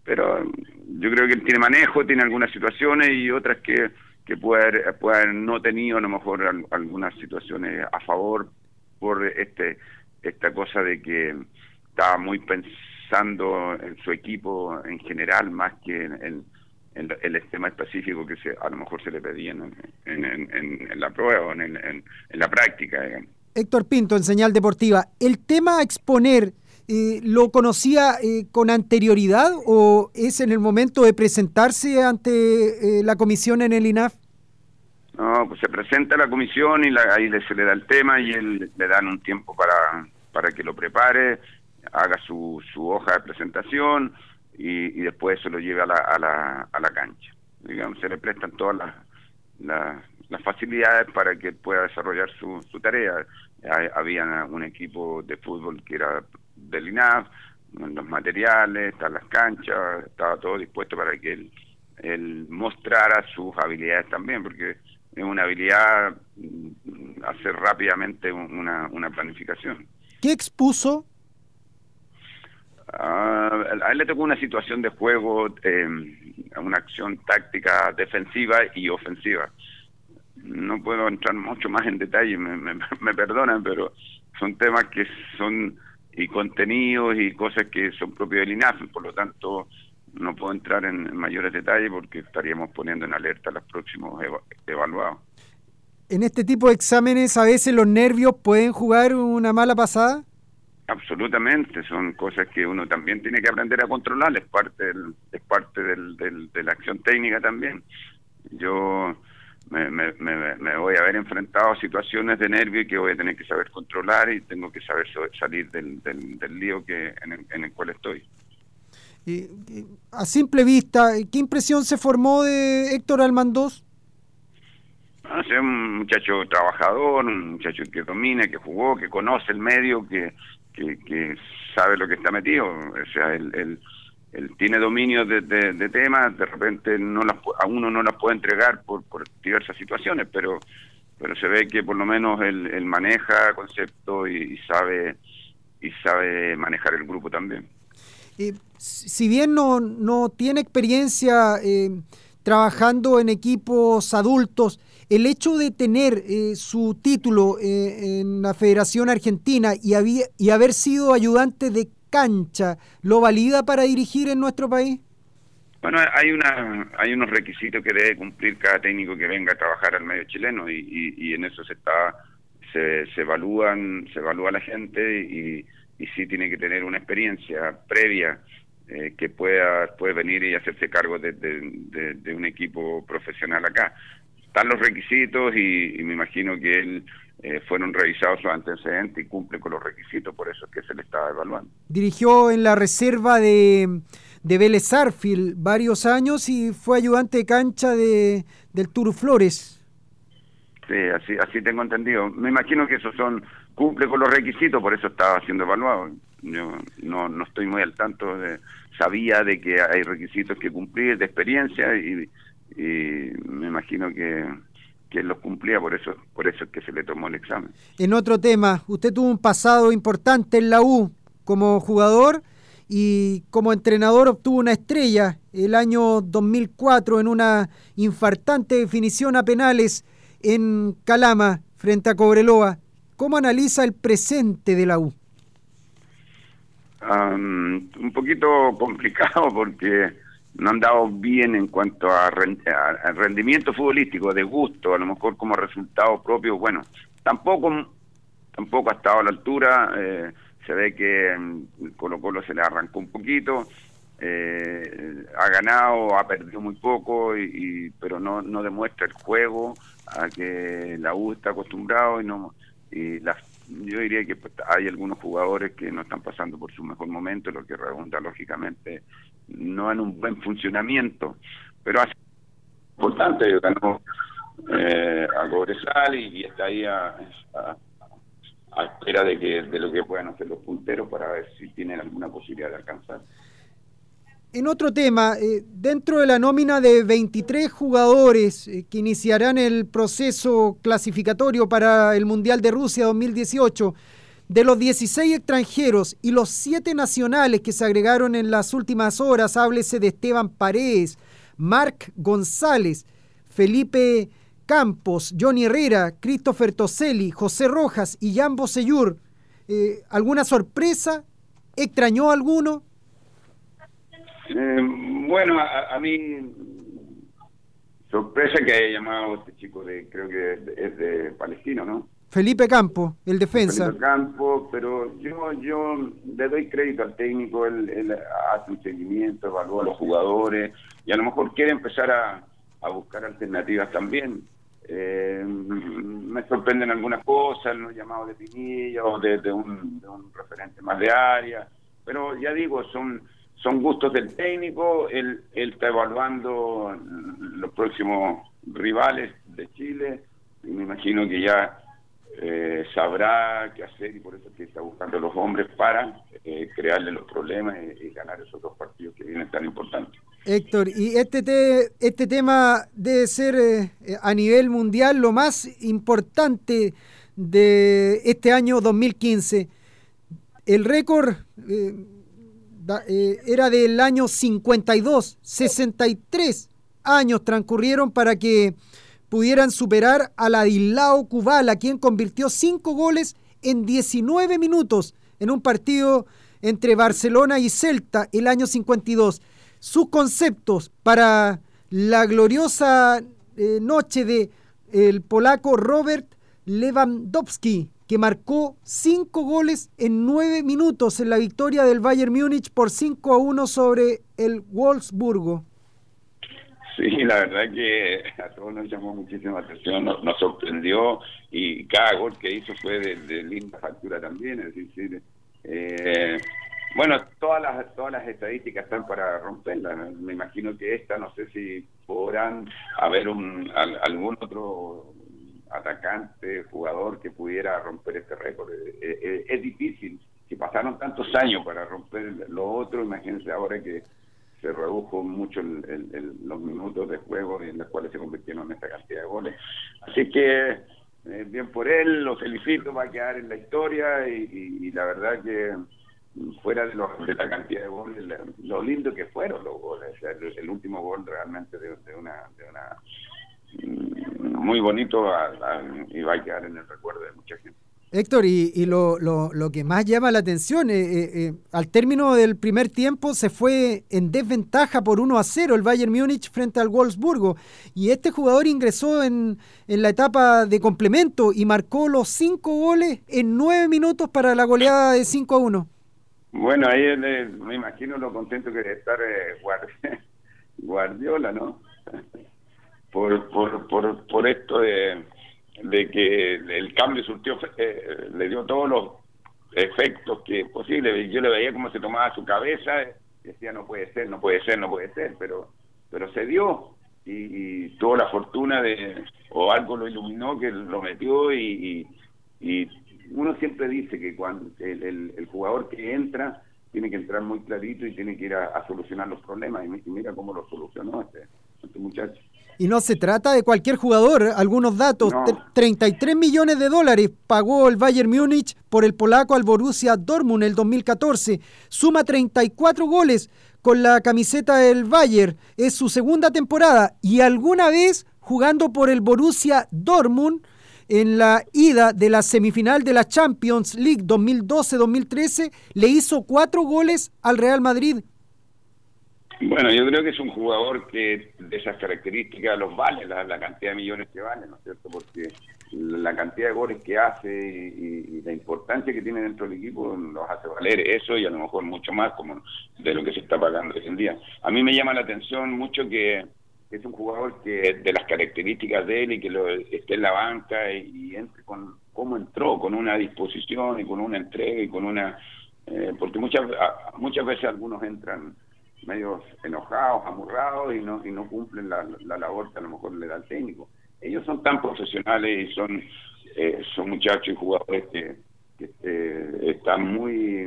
pero yo creo que él tiene manejo, tiene algunas situaciones y otras que que puede puede no tenido a lo mejor al- algunas situaciones a favor por este esta cosa de que estaba muy pensando en su equipo en general más que en, en- el tema específico que se, a lo mejor se le pedía en, en, la prueba o en, la práctica. Héctor Pinto, en Señal Deportiva, ¿el tema a exponer eh, lo conocía eh, con anterioridad o es en el momento de presentarse ante eh, la comisión en el INAF? No, pues se presenta la comisión y la- ahí le- se le da el tema y él, le dan un tiempo para, para que lo prepare, haga su, su hoja de presentación y, y después se lo lleve a la, a la, a la cancha. Digamos, se le prestan todas las, las, las facilidades para que pueda desarrollar su, su tarea. Había un equipo de fútbol que era del INAF, los materiales, están las canchas, estaba todo dispuesto para que él, él mostrara sus habilidades también, porque es una habilidad mm, hacer rápidamente un- una, una planificación. ¿Qué expuso? Ah, a él le tocó una situación de juego, eh, una acción táctica defensiva y ofensiva. No puedo entrar mucho más en detalle, me, me, me perdonan, pero son temas que son y contenidos y cosas que son propios del INAF, por lo tanto no puedo entrar en, mayores detalles porque estaríamos poniendo en alerta a los próximos eva- evaluados. En este tipo de exámenes a veces los nervios pueden jugar una mala pasada. Absolutamente, son cosas que uno también tiene que aprender a controlar, es parte del, es parte del, del- de la acción técnica también. Yo me, me, me- me voy a ver enfrentado a situaciones de nervio y que voy a tener que saber controlar y tengo que saber salir del, del, del lío que en el, en el cual estoy. Eh, a simple vista, ¿qué impresión se formó de Héctor Almandós? No sé, un muchacho trabajador, un muchacho que domina, que jugó, que conoce el medio, que, que, que sabe lo que está metido. O sea, él, él, él tiene dominio de, de- de temas, de repente no las, a uno no las puede entregar por, por diversas situaciones, pero pero se ve que por lo menos él, maneja conceptos y, sabe y sabe manejar el grupo también. Eh, si si bien no, no tiene experiencia eh, trabajando en equipos adultos, el hecho de tener eh, su título eh, en la Federación Argentina y, había, y haber sido ayudante de cancha, ¿lo valida para dirigir en nuestro país? Bueno, hay una hay unos requisitos que debe cumplir cada técnico que venga a trabajar al medio chileno y, en eso se está se, se evalúan se evalúa la gente y, sí tiene que tener una experiencia previa eh, que pueda puede venir y hacerse cargo de un equipo profesional acá. Están los requisitos y, y me imagino que él eh, fueron revisados sus antecedentes y cumple con los requisitos, por eso es que se le está evaluando. Dirigió en la reserva de, de Vélez Sarsfield varios años y fue ayudante de cancha de, del Turu Flores. Sí, así, así tengo entendido. Me imagino que esos son, cumple con los requisitos, por eso estaba siendo evaluado. Yo no, no estoy muy al tanto, de, sabía de que hay requisitos que cumplir, de experiencia, y, y me imagino que, que los cumplía, por eso, por eso es que se le tomó el examen. En otro tema, usted tuvo un pasado importante en la U como jugador y como entrenador obtuvo una estrella el año 2004 en una infartante definición a penales en Calama frente a Cobreloa. ¿Cómo analiza el presente de la U? Un poquito complicado porque no han dado bien en cuanto a, ren- a- a rendimiento futbolístico, de gusto, a lo mejor como resultado propio, bueno, tampoco tampoco ha estado a la altura, eh, se ve que mm, Colo Colo se le arrancó un poquito, eh, ha ganado, ha perdido muy poco, y, y- pero no, no demuestra el juego a que la U está acostumbrado y no y las yo diría que pues, hay algunos jugadores que no están pasando por su mejor momento, lo que redunda lógicamente no en un buen funcionamiento, pero hace importante, ganó eh, a Cobresal y, y está ahí a, espera de que de lo que puedan hacer los punteros para ver si tienen alguna posibilidad de alcanzar. En otro tema, eh, dentro de la nómina de 23 jugadores eh, que iniciarán el proceso clasificatorio para el Mundial de Rusia 2018, de los 16 extranjeros y los 7 nacionales que se agregaron en las últimas horas, háblese de Esteban Paredes, Marc González, Felipe Campos, Johnny Herrera, Christopher Toselli, José Rojas y Jan Bosellur. Eh, ¿Alguna sorpresa? ¿Extrañó alguno? Eh, bueno, a, a mí sorpresa que haya llamado este chico de, creo que es de Palestino, ¿no? Felipe Campo, el defensa. Felipe Campo, pero yo yo le doy crédito al técnico, él, él hace un seguimiento, evalúa a los jugadores y a lo mejor quiere empezar a, a buscar alternativas también. Eh, me sorprenden algunas cosas, los llamados de Pinilla o de, de un, de un referente más de área, pero ya digo, son son gustos del técnico, él, él está evaluando los próximos rivales de Chile y me imagino que ya eh, sabrá qué hacer y por eso es que está buscando los hombres para eh, crearle los problemas y, ganar esos dos partidos que vienen tan importantes. Héctor, y este, te- este tema debe ser eh, a nivel mundial lo más importante de este año 2015. El récord era del año 52, 63 años transcurrieron para que pudieran superar a Ladislao Kubala, quien convirtió cinco goles en 19 minutos en un partido entre Barcelona y Celta el año 52. Sus conceptos para la gloriosa eh, noche de el polaco Robert Lewandowski, que marcó cinco goles en nueve minutos en la victoria del Bayern Múnich por 5 a 1 sobre el Wolfsburgo. Sí, la verdad que a todos nos llamó muchísima atención, nos, nos sorprendió y cada gol que hizo fue de, linda factura también, es decir, eh, bueno, todas las todas las estadísticas están para romperlas, me imagino que esta, no sé si podrán haber un al- algún otro atacante, jugador que pudiera romper este récord, Eh, eh, es difícil, si pasaron tantos años para romper lo otro, imagínense ahora que se redujo mucho el- el- el- los minutos de juego en los cuales se convirtieron en esta cantidad de goles. Así que eh, bien por él, lo felicito, va a quedar en la historia y, y- la verdad que mm, fuera de, los- de la cantidad de goles, la- lo lindo que fueron los goles, el, el último gol realmente de, de una... De una mm, muy bonito y va a quedar en el recuerdo de mucha gente. Héctor, y, lo, lo- lo que más llama la atención, eh, eh, eh, al término del primer tiempo se fue en desventaja por 1 a 0 el Bayern Múnich frente al Wolfsburgo. Y este jugador ingresó en, en la etapa de complemento y marcó los cinco goles en nueve minutos para la goleada de 5 a 1. Bueno, ahí él, me imagino lo contento que debe estar Guard- Guardiola, ¿no? por, por, por, por esto de, de que el cambio surtió, eh, le dio todos los efectos que posibles. Yo le veía cómo se tomaba su cabeza, eh, decía no puede ser, no puede ser, no puede ser, pero, pero se dio y, tuvo la fortuna de, o algo lo iluminó que lo metió y, y, uno siempre dice que cuando el, el, jugador que entra tiene que entrar muy clarito y tiene que ir a, a solucionar los problemas y mira cómo lo solucionó este, este muchacho. Y no se trata de cualquier jugador, algunos datos, No. tre- 33 millones de dólares pagó el Bayern Múnich por el polaco al Borussia Dortmund el 2014, suma 34 goles con la camiseta del Bayern, es su segunda temporada y alguna vez jugando por el Borussia Dortmund en la ida de la semifinal de la Champions League 2012-2013 le hizo cuatro goles al Real Madrid. Bueno, yo creo que es un jugador que de esas características los vale, la, cantidad de millones que vale, ¿no es cierto? Porque la cantidad de goles que hace y, y la importancia que tiene dentro del equipo nos hace valer eso y a lo mejor mucho más como de lo que se está pagando hoy en día. A mí me llama la atención mucho que es un jugador que de las características de él y que lo, esté en la banca y, entre con cómo entró, con una disposición y con una entrega y con una... eh, porque muchas muchas veces algunos entran medios enojados, amurrados y no, y no cumplen la, la labor que a lo mejor le da el técnico. Ellos son tan profesionales y son, eh, muchachos y jugadores que, eh, están muy...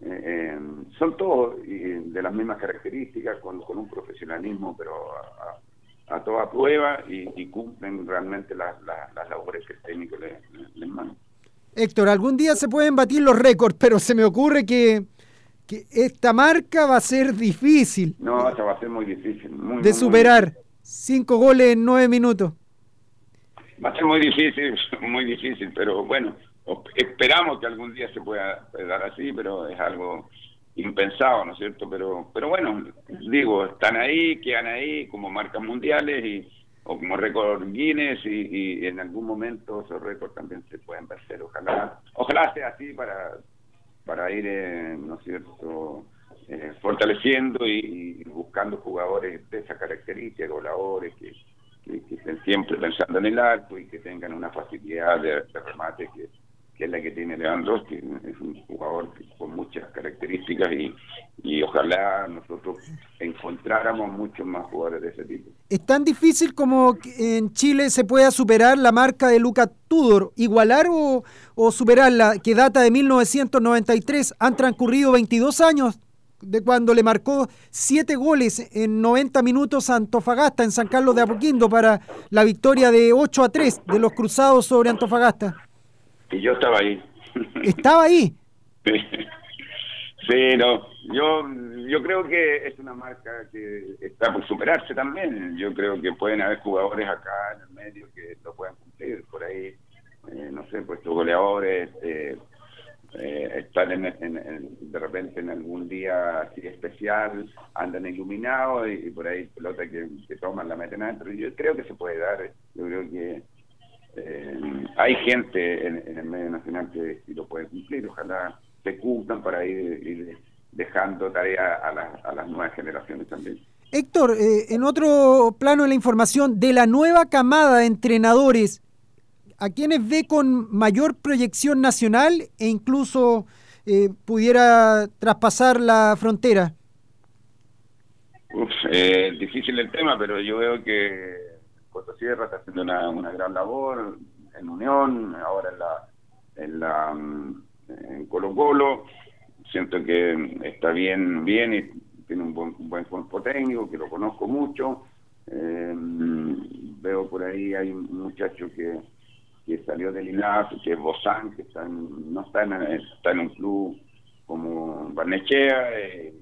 eh, eh, son todos de las mismas características, con, un profesionalismo, pero a, toda prueba y, cumplen realmente las, labores que el técnico les, les- les manda. Héctor, algún día se pueden batir los récords, pero se me ocurre que, que esta marca va a ser difícil No, eso va a ser muy difícil. Muy, muy, de muy superar. Cinco goles en nueve minutos. Va a ser muy difícil, muy difícil, pero bueno, esperamos que algún día se pueda dar así, pero es algo impensado, ¿no es cierto? Pero, pero bueno, digo, están ahí, quedan ahí como marcas mundiales y o como récord Guinness y, y en algún momento esos récords también se pueden vencer. Ojalá, ojalá sea así para para ir, eh, ¿no es cierto?, eh, fortaleciendo y, y buscando jugadores de esa característica, goleadores que, que, estén siempre pensando en el arco y que tengan una facilidad de remate que, que es la que tiene Lewandowski. Es un jugador que- con muchas características y, y ojalá nosotros encontráramos muchos más jugadores de ese tipo. Es tan difícil como que en Chile se pueda superar la marca de Luca Tudor, igualar o, o superarla, que data de 1993. Han transcurrido 22 años de cuando le marcó 7 goles en 90 minutos a Antofagasta en San Carlos de Apoquindo para la victoria de 8 a 3 de los Cruzados sobre Antofagasta. Y yo estaba ahí. Estaba ahí. Sí, no, yo, yo creo que es una marca que está por superarse también. Yo creo que pueden haber jugadores acá en el medio que lo puedan cumplir. Por ahí, eh, no sé, pues estos goleadores eh, eh, están en, en- en- de repente en algún día así especial, andan iluminados y, y por ahí pelota que, que toman la meten adentro. Yo creo que se puede dar. Yo creo que eh, hay gente en, en el medio nacional que sí lo puede cumplir. Ojalá se cumplan para ir, ir dejando tarea a, las- a las nuevas generaciones también. Héctor, eh, en otro plano de la información, de la nueva camada de entrenadores, ¿a quienes ve con mayor proyección nacional e incluso eh, pudiera traspasar la frontera? Uf, eh, difícil el tema, pero yo veo que Coto Sierra está haciendo una, gran labor en Unión, ahora en la en la mm, en Colo Colo. Siento que está bien, bien y tiene un buen, buen cuerpo técnico, que lo conozco mucho. Eh, mm, veo por ahí hay un muchacho que, que salió del INAF, que es Bozán, que está en- no está en, en un club como Barnechea eh,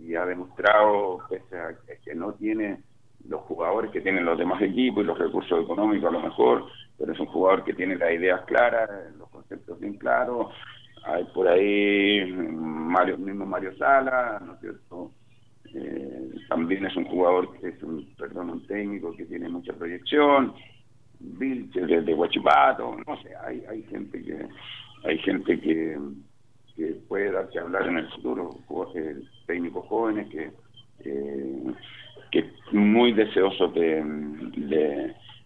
y ha demostrado, que no tiene los jugadores que tienen los demás equipos y los recursos económicos a lo mejor, pero es un jugador que tiene las ideas claras, los conceptos bien claros. Hay por ahí Mario, mismo Mario Sala, ¿no es cierto? Eh, también es un jugador que es un, perdón, un técnico que tiene mucha proyección. Vilches desde Huachipato, no sé, hay, hay gente que hay gente que, que puede dar que hablar en el futuro, ju- eh, técnicos jóvenes que, eh, que muy deseosos de,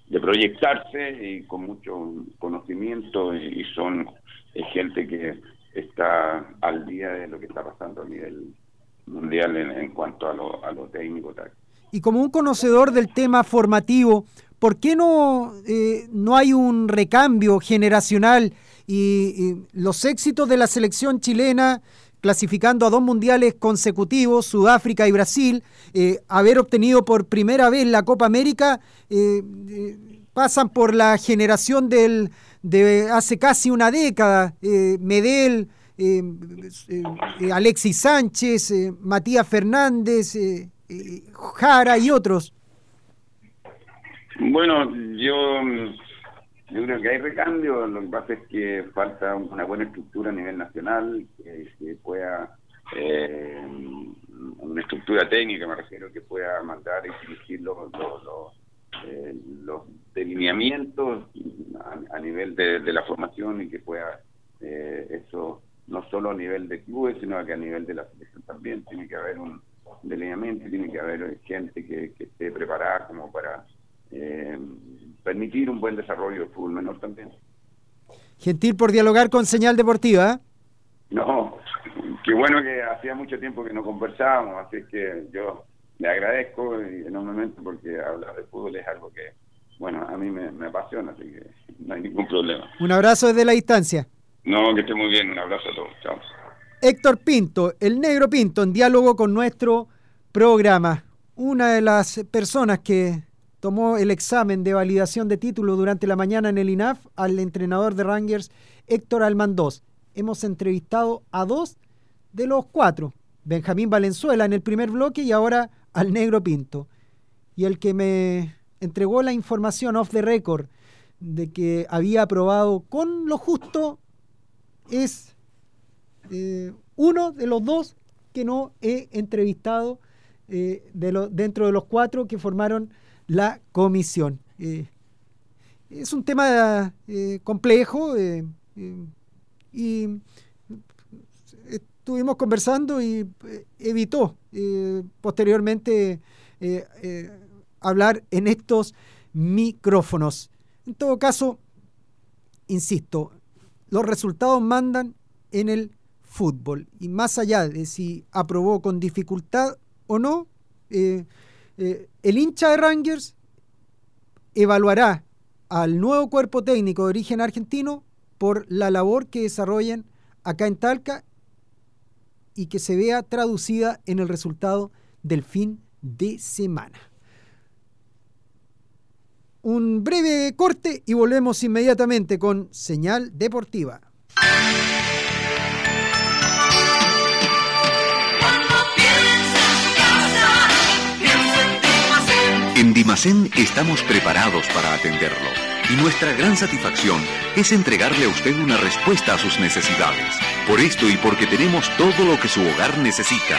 de, proyectarse y con mucho conocimiento y, son eh, gente que está al día de lo que está pasando a nivel mundial en, cuanto a lo, a lo técnico. Y como un conocedor del tema formativo, ¿por qué no, eh, no hay un recambio generacional y los éxitos de la selección chilena clasificando a dos mundiales consecutivos, Sudáfrica y Brasil, eh, haber obtenido por primera vez la Copa América, eh, eh, pasan por la generación del, de hace casi una década, Medel, Alexis Sánchez, Matías Fernández, Jara y otros. Bueno, yo, yo creo que hay recambio, lo que pasa es que falta una buena estructura a nivel nacional, que, que pueda, eh, una estructura técnica me refiero, que pueda mandar y dirigir los, los, eh, los delineamientos a, nivel de, de la formación y que pueda eh, eso no solo a nivel de clubes, sino que a nivel de la selección también. Tiene que haber un delineamiento, tiene que haber gente que, que esté preparada como para eh, permitir un buen desarrollo del fútbol menor también. Gentil por dialogar con Señal Deportiva. ¿eh? No, qué bueno que hacía mucho tiempo que no conversábamos, así que yo le agradezco enormemente porque hablar de fútbol es algo que, bueno, a mí me, me apasiona, así que no hay ningún problema. Un abrazo desde la distancia. No, que esté muy bien, un abrazo a todos, chao. Héctor Pinto, el negro Pinto, en diálogo con nuestro programa. Una de las personas que tomó el examen de validación de título durante la mañana en el INAF al entrenador de Rangers, Héctor Almandós. Hemos entrevistado a dos de los cuatro, Benjamín Valenzuela en el primer bloque y ahora al negro Pinto. Y el que me entregó la información off the record de que había aprobado con lo justo es eh, uno de los dos que no he entrevistado eh, dentro de los cuatro que formaron la comisión. Eh, es un tema eh, complejo eh, y estuvimos conversando y evitó posteriormente hablar en estos micrófonos. En todo caso, insisto, los resultados mandan en el fútbol y más allá de si aprobó con dificultad o no, eh, el hincha de Rangers evaluará al nuevo cuerpo técnico de origen argentino por la labor que desarrollen acá en Talca y que se vea traducida en el resultado del fin de semana. Un breve corte y volvemos inmediatamente con señal deportiva. En estamos preparados para atenderlo y nuestra gran satisfacción es entregarle a usted una respuesta a sus necesidades. Por esto y porque tenemos todo lo que su hogar necesita.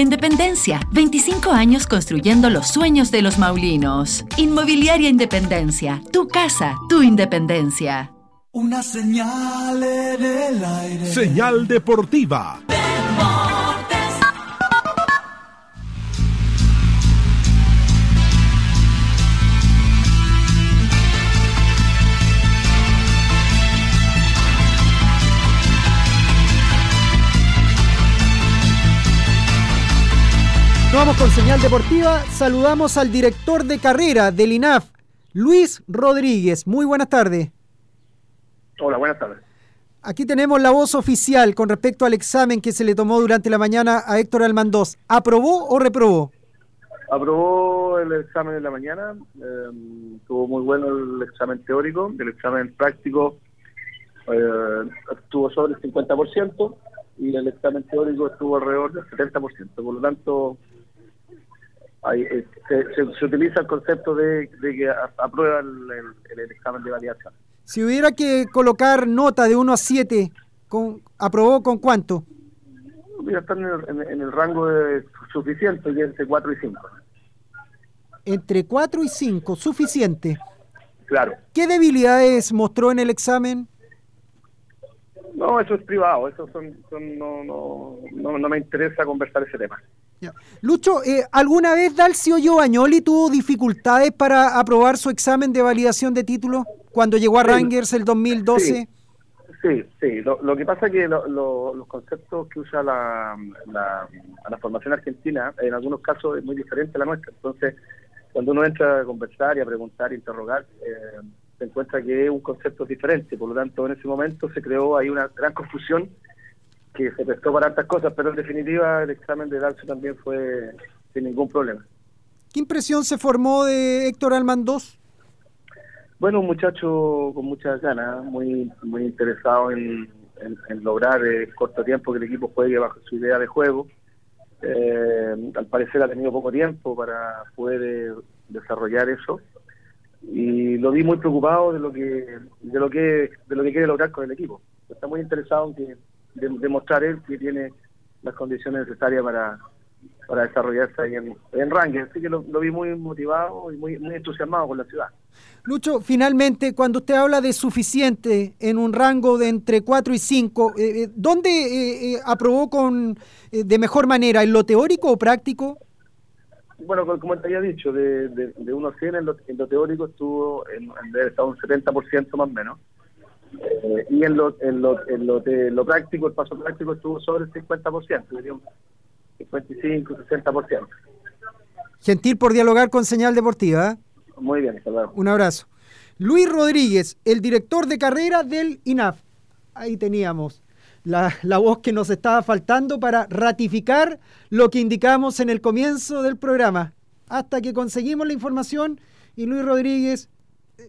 Independencia. 25 años construyendo los sueños de los maulinos. Inmobiliaria Independencia. Tu casa, tu independencia. Una señal en el aire. Señal deportiva. Nos vamos con señal deportiva. Saludamos al director de carrera del INAF, Luis Rodríguez. Muy buenas tardes. Hola, buenas tardes. Aquí tenemos la voz oficial con respecto al examen que se le tomó durante la mañana a Héctor Almandós. ¿Aprobó o reprobó? Aprobó el examen de la mañana, eh, estuvo muy bueno el examen teórico, el examen práctico eh, estuvo sobre el 50% y el examen teórico estuvo alrededor del 70%. Por lo tanto, hay, eh, se, se- se utiliza el concepto de, de que aprueba el, el- el examen de validación. Si hubiera que colocar nota de 1 a 7, con, ¿aprobó con cuánto? Mira, están en el, en- en el rango de suficiente, es entre 4 y 5. Entre 4 y 5, suficiente. Claro. ¿Qué debilidades mostró en el examen? No, eso es privado, eso son, son- no, no, no, no me interesa conversar ese tema. Lucho, eh, ¿alguna vez Dalcio Giovagnoli tuvo dificultades para aprobar su examen de validación de título cuando llegó a Sí. Rangers el 2012? Sí, sí. Lo, lo que pasa es que lo- lo- los conceptos que usa la, la, la formación argentina, en algunos casos es muy diferente a la nuestra. Entonces, cuando uno entra a conversar y a preguntar, a interrogar, eh, se encuentra que es un concepto diferente. Por lo tanto, en ese momento se creó ahí una gran confusión que se prestó para tantas cosas, pero en definitiva el examen de Dalcio también fue sin ningún problema. ¿Qué impresión se formó de Héctor Almandós? Bueno, un muchacho con muchas ganas, muy muy interesado en, en- en lograr en corto tiempo que el equipo juegue bajo su idea de juego. Eh, al parecer ha tenido poco tiempo para poder eh, desarrollar eso y lo vi muy preocupado de lo que de lo que de lo que quiere lograr con el equipo. Está muy interesado en que de- demostrar él que tiene las condiciones necesarias para para desarrollarse ahí en, en Rangers. Así que lo, lo vi muy motivado y muy, muy entusiasmado con la ciudad. Lucho, finalmente, cuando usted habla de suficiente en un rango de entre 4 y 5, eh, eh, ¿dónde eh, eh, aprobó con eh, de mejor manera? ¿En lo teórico o práctico? Bueno, co- como te había dicho, de, de, de 1 a 100 en lo, en lo teórico estuvo en, en un 70% más o menos. Eh, y en lo, en, lo, en, lo, de- lo práctico, el paso práctico estuvo sobre el 50%, sería un 55, 60%. Gentil por dialogar con Señal Deportiva. ¿eh? Muy bien, luego. Un abrazo. Luis Rodríguez, el director de carrera del INAF. Ahí teníamos la, la voz que nos estaba faltando para ratificar lo que indicamos en el comienzo del programa. Hasta que conseguimos la información y Luis Rodríguez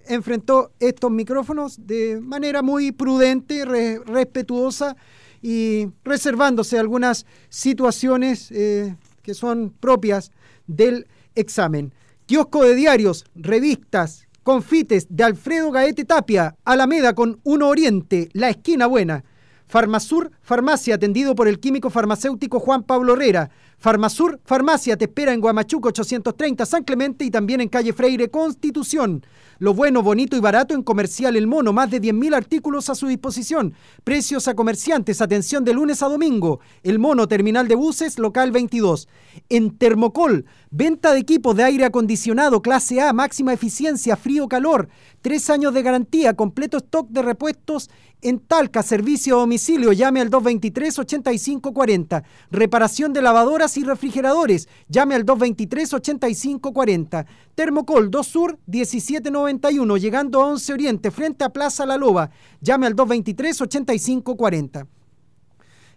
enfrentó estos micrófonos de manera muy prudente, re- respetuosa y reservándose algunas situaciones eh, que son propias del examen. Kiosco de diarios, revistas, confites de Alfredo Gaete Tapia, Alameda con Uno Oriente, La Esquina Buena. Farmasur, farmacia atendido por el químico farmacéutico Juan Pablo Herrera. Farmasur, farmacia te espera en Guamachuco 830 San Clemente y también en calle Freire Constitución. Lo bueno, bonito y barato en Comercial El Mono, más de 10.000 artículos a su disposición. Precios a comerciantes, atención de lunes a domingo. El Mono, terminal de buses, local 22. En Termocol, venta de equipos de aire acondicionado, clase A, máxima eficiencia, frío-calor. Tres años de garantía, completo stock de repuestos en Talca, servicio a domicilio, llame al 223-8540. Reparación de lavadoras y refrigeradores, llame al 223-8540. Termocol 2 Sur 1791, llegando a 11 Oriente, frente a Plaza La Loba, llame al 223-8540.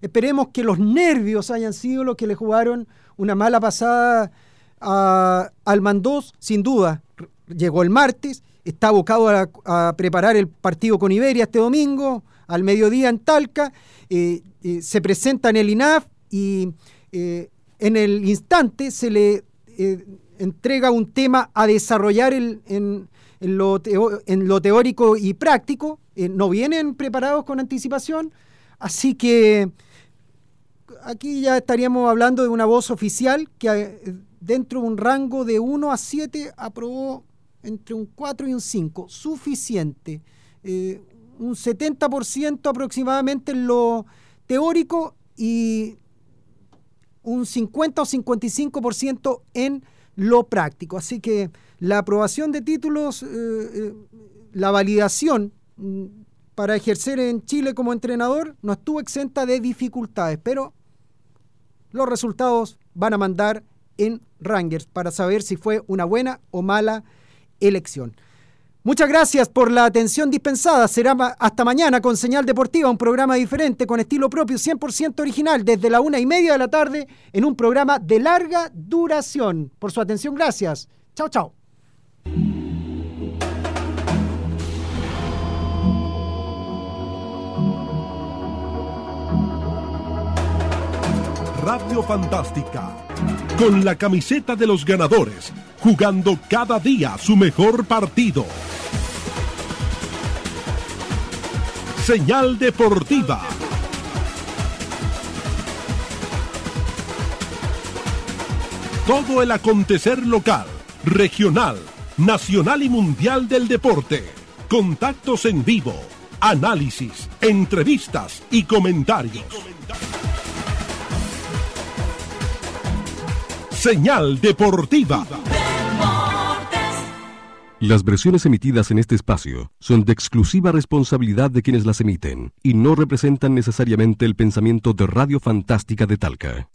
Esperemos que los nervios hayan sido los que le jugaron una mala pasada a, al Mandós, sin duda. Llegó el martes, está abocado a, preparar el partido con Iberia este domingo, al mediodía en Talca, eh, eh, se presenta en el INAF y eh, en el instante se le entrega un tema a desarrollar en, lo en lo teórico y práctico. No vienen preparados con anticipación, así que aquí ya estaríamos hablando de una voz oficial que dentro de un rango de 1 a 7 aprobó entre un 4 y un 5, suficiente. Eh, un 70% aproximadamente en lo teórico y un 50 o 55% en lo práctico. Así que la aprobación de títulos, eh, eh, la validación mm, para ejercer en Chile como entrenador no estuvo exenta de dificultades, pero los resultados van a mandar en Rangers para saber si fue una buena o mala elección. Muchas gracias por la atención dispensada. Será hasta mañana con Señal Deportiva, un programa diferente con estilo propio, 100% original, desde la una y media de la tarde, en un programa de larga duración. Por su atención, gracias. Chao, chao. Radio Fantástica. Con la camiseta de los ganadores, jugando cada día su mejor partido. Señal Deportiva. Todo el acontecer local, regional, nacional y mundial del deporte. Contactos en vivo, análisis, entrevistas y comentarios. Señal Deportiva. Las versiones emitidas en este espacio son de exclusiva responsabilidad de quienes las emiten y no representan necesariamente el pensamiento de Radio Fantástica de Talca.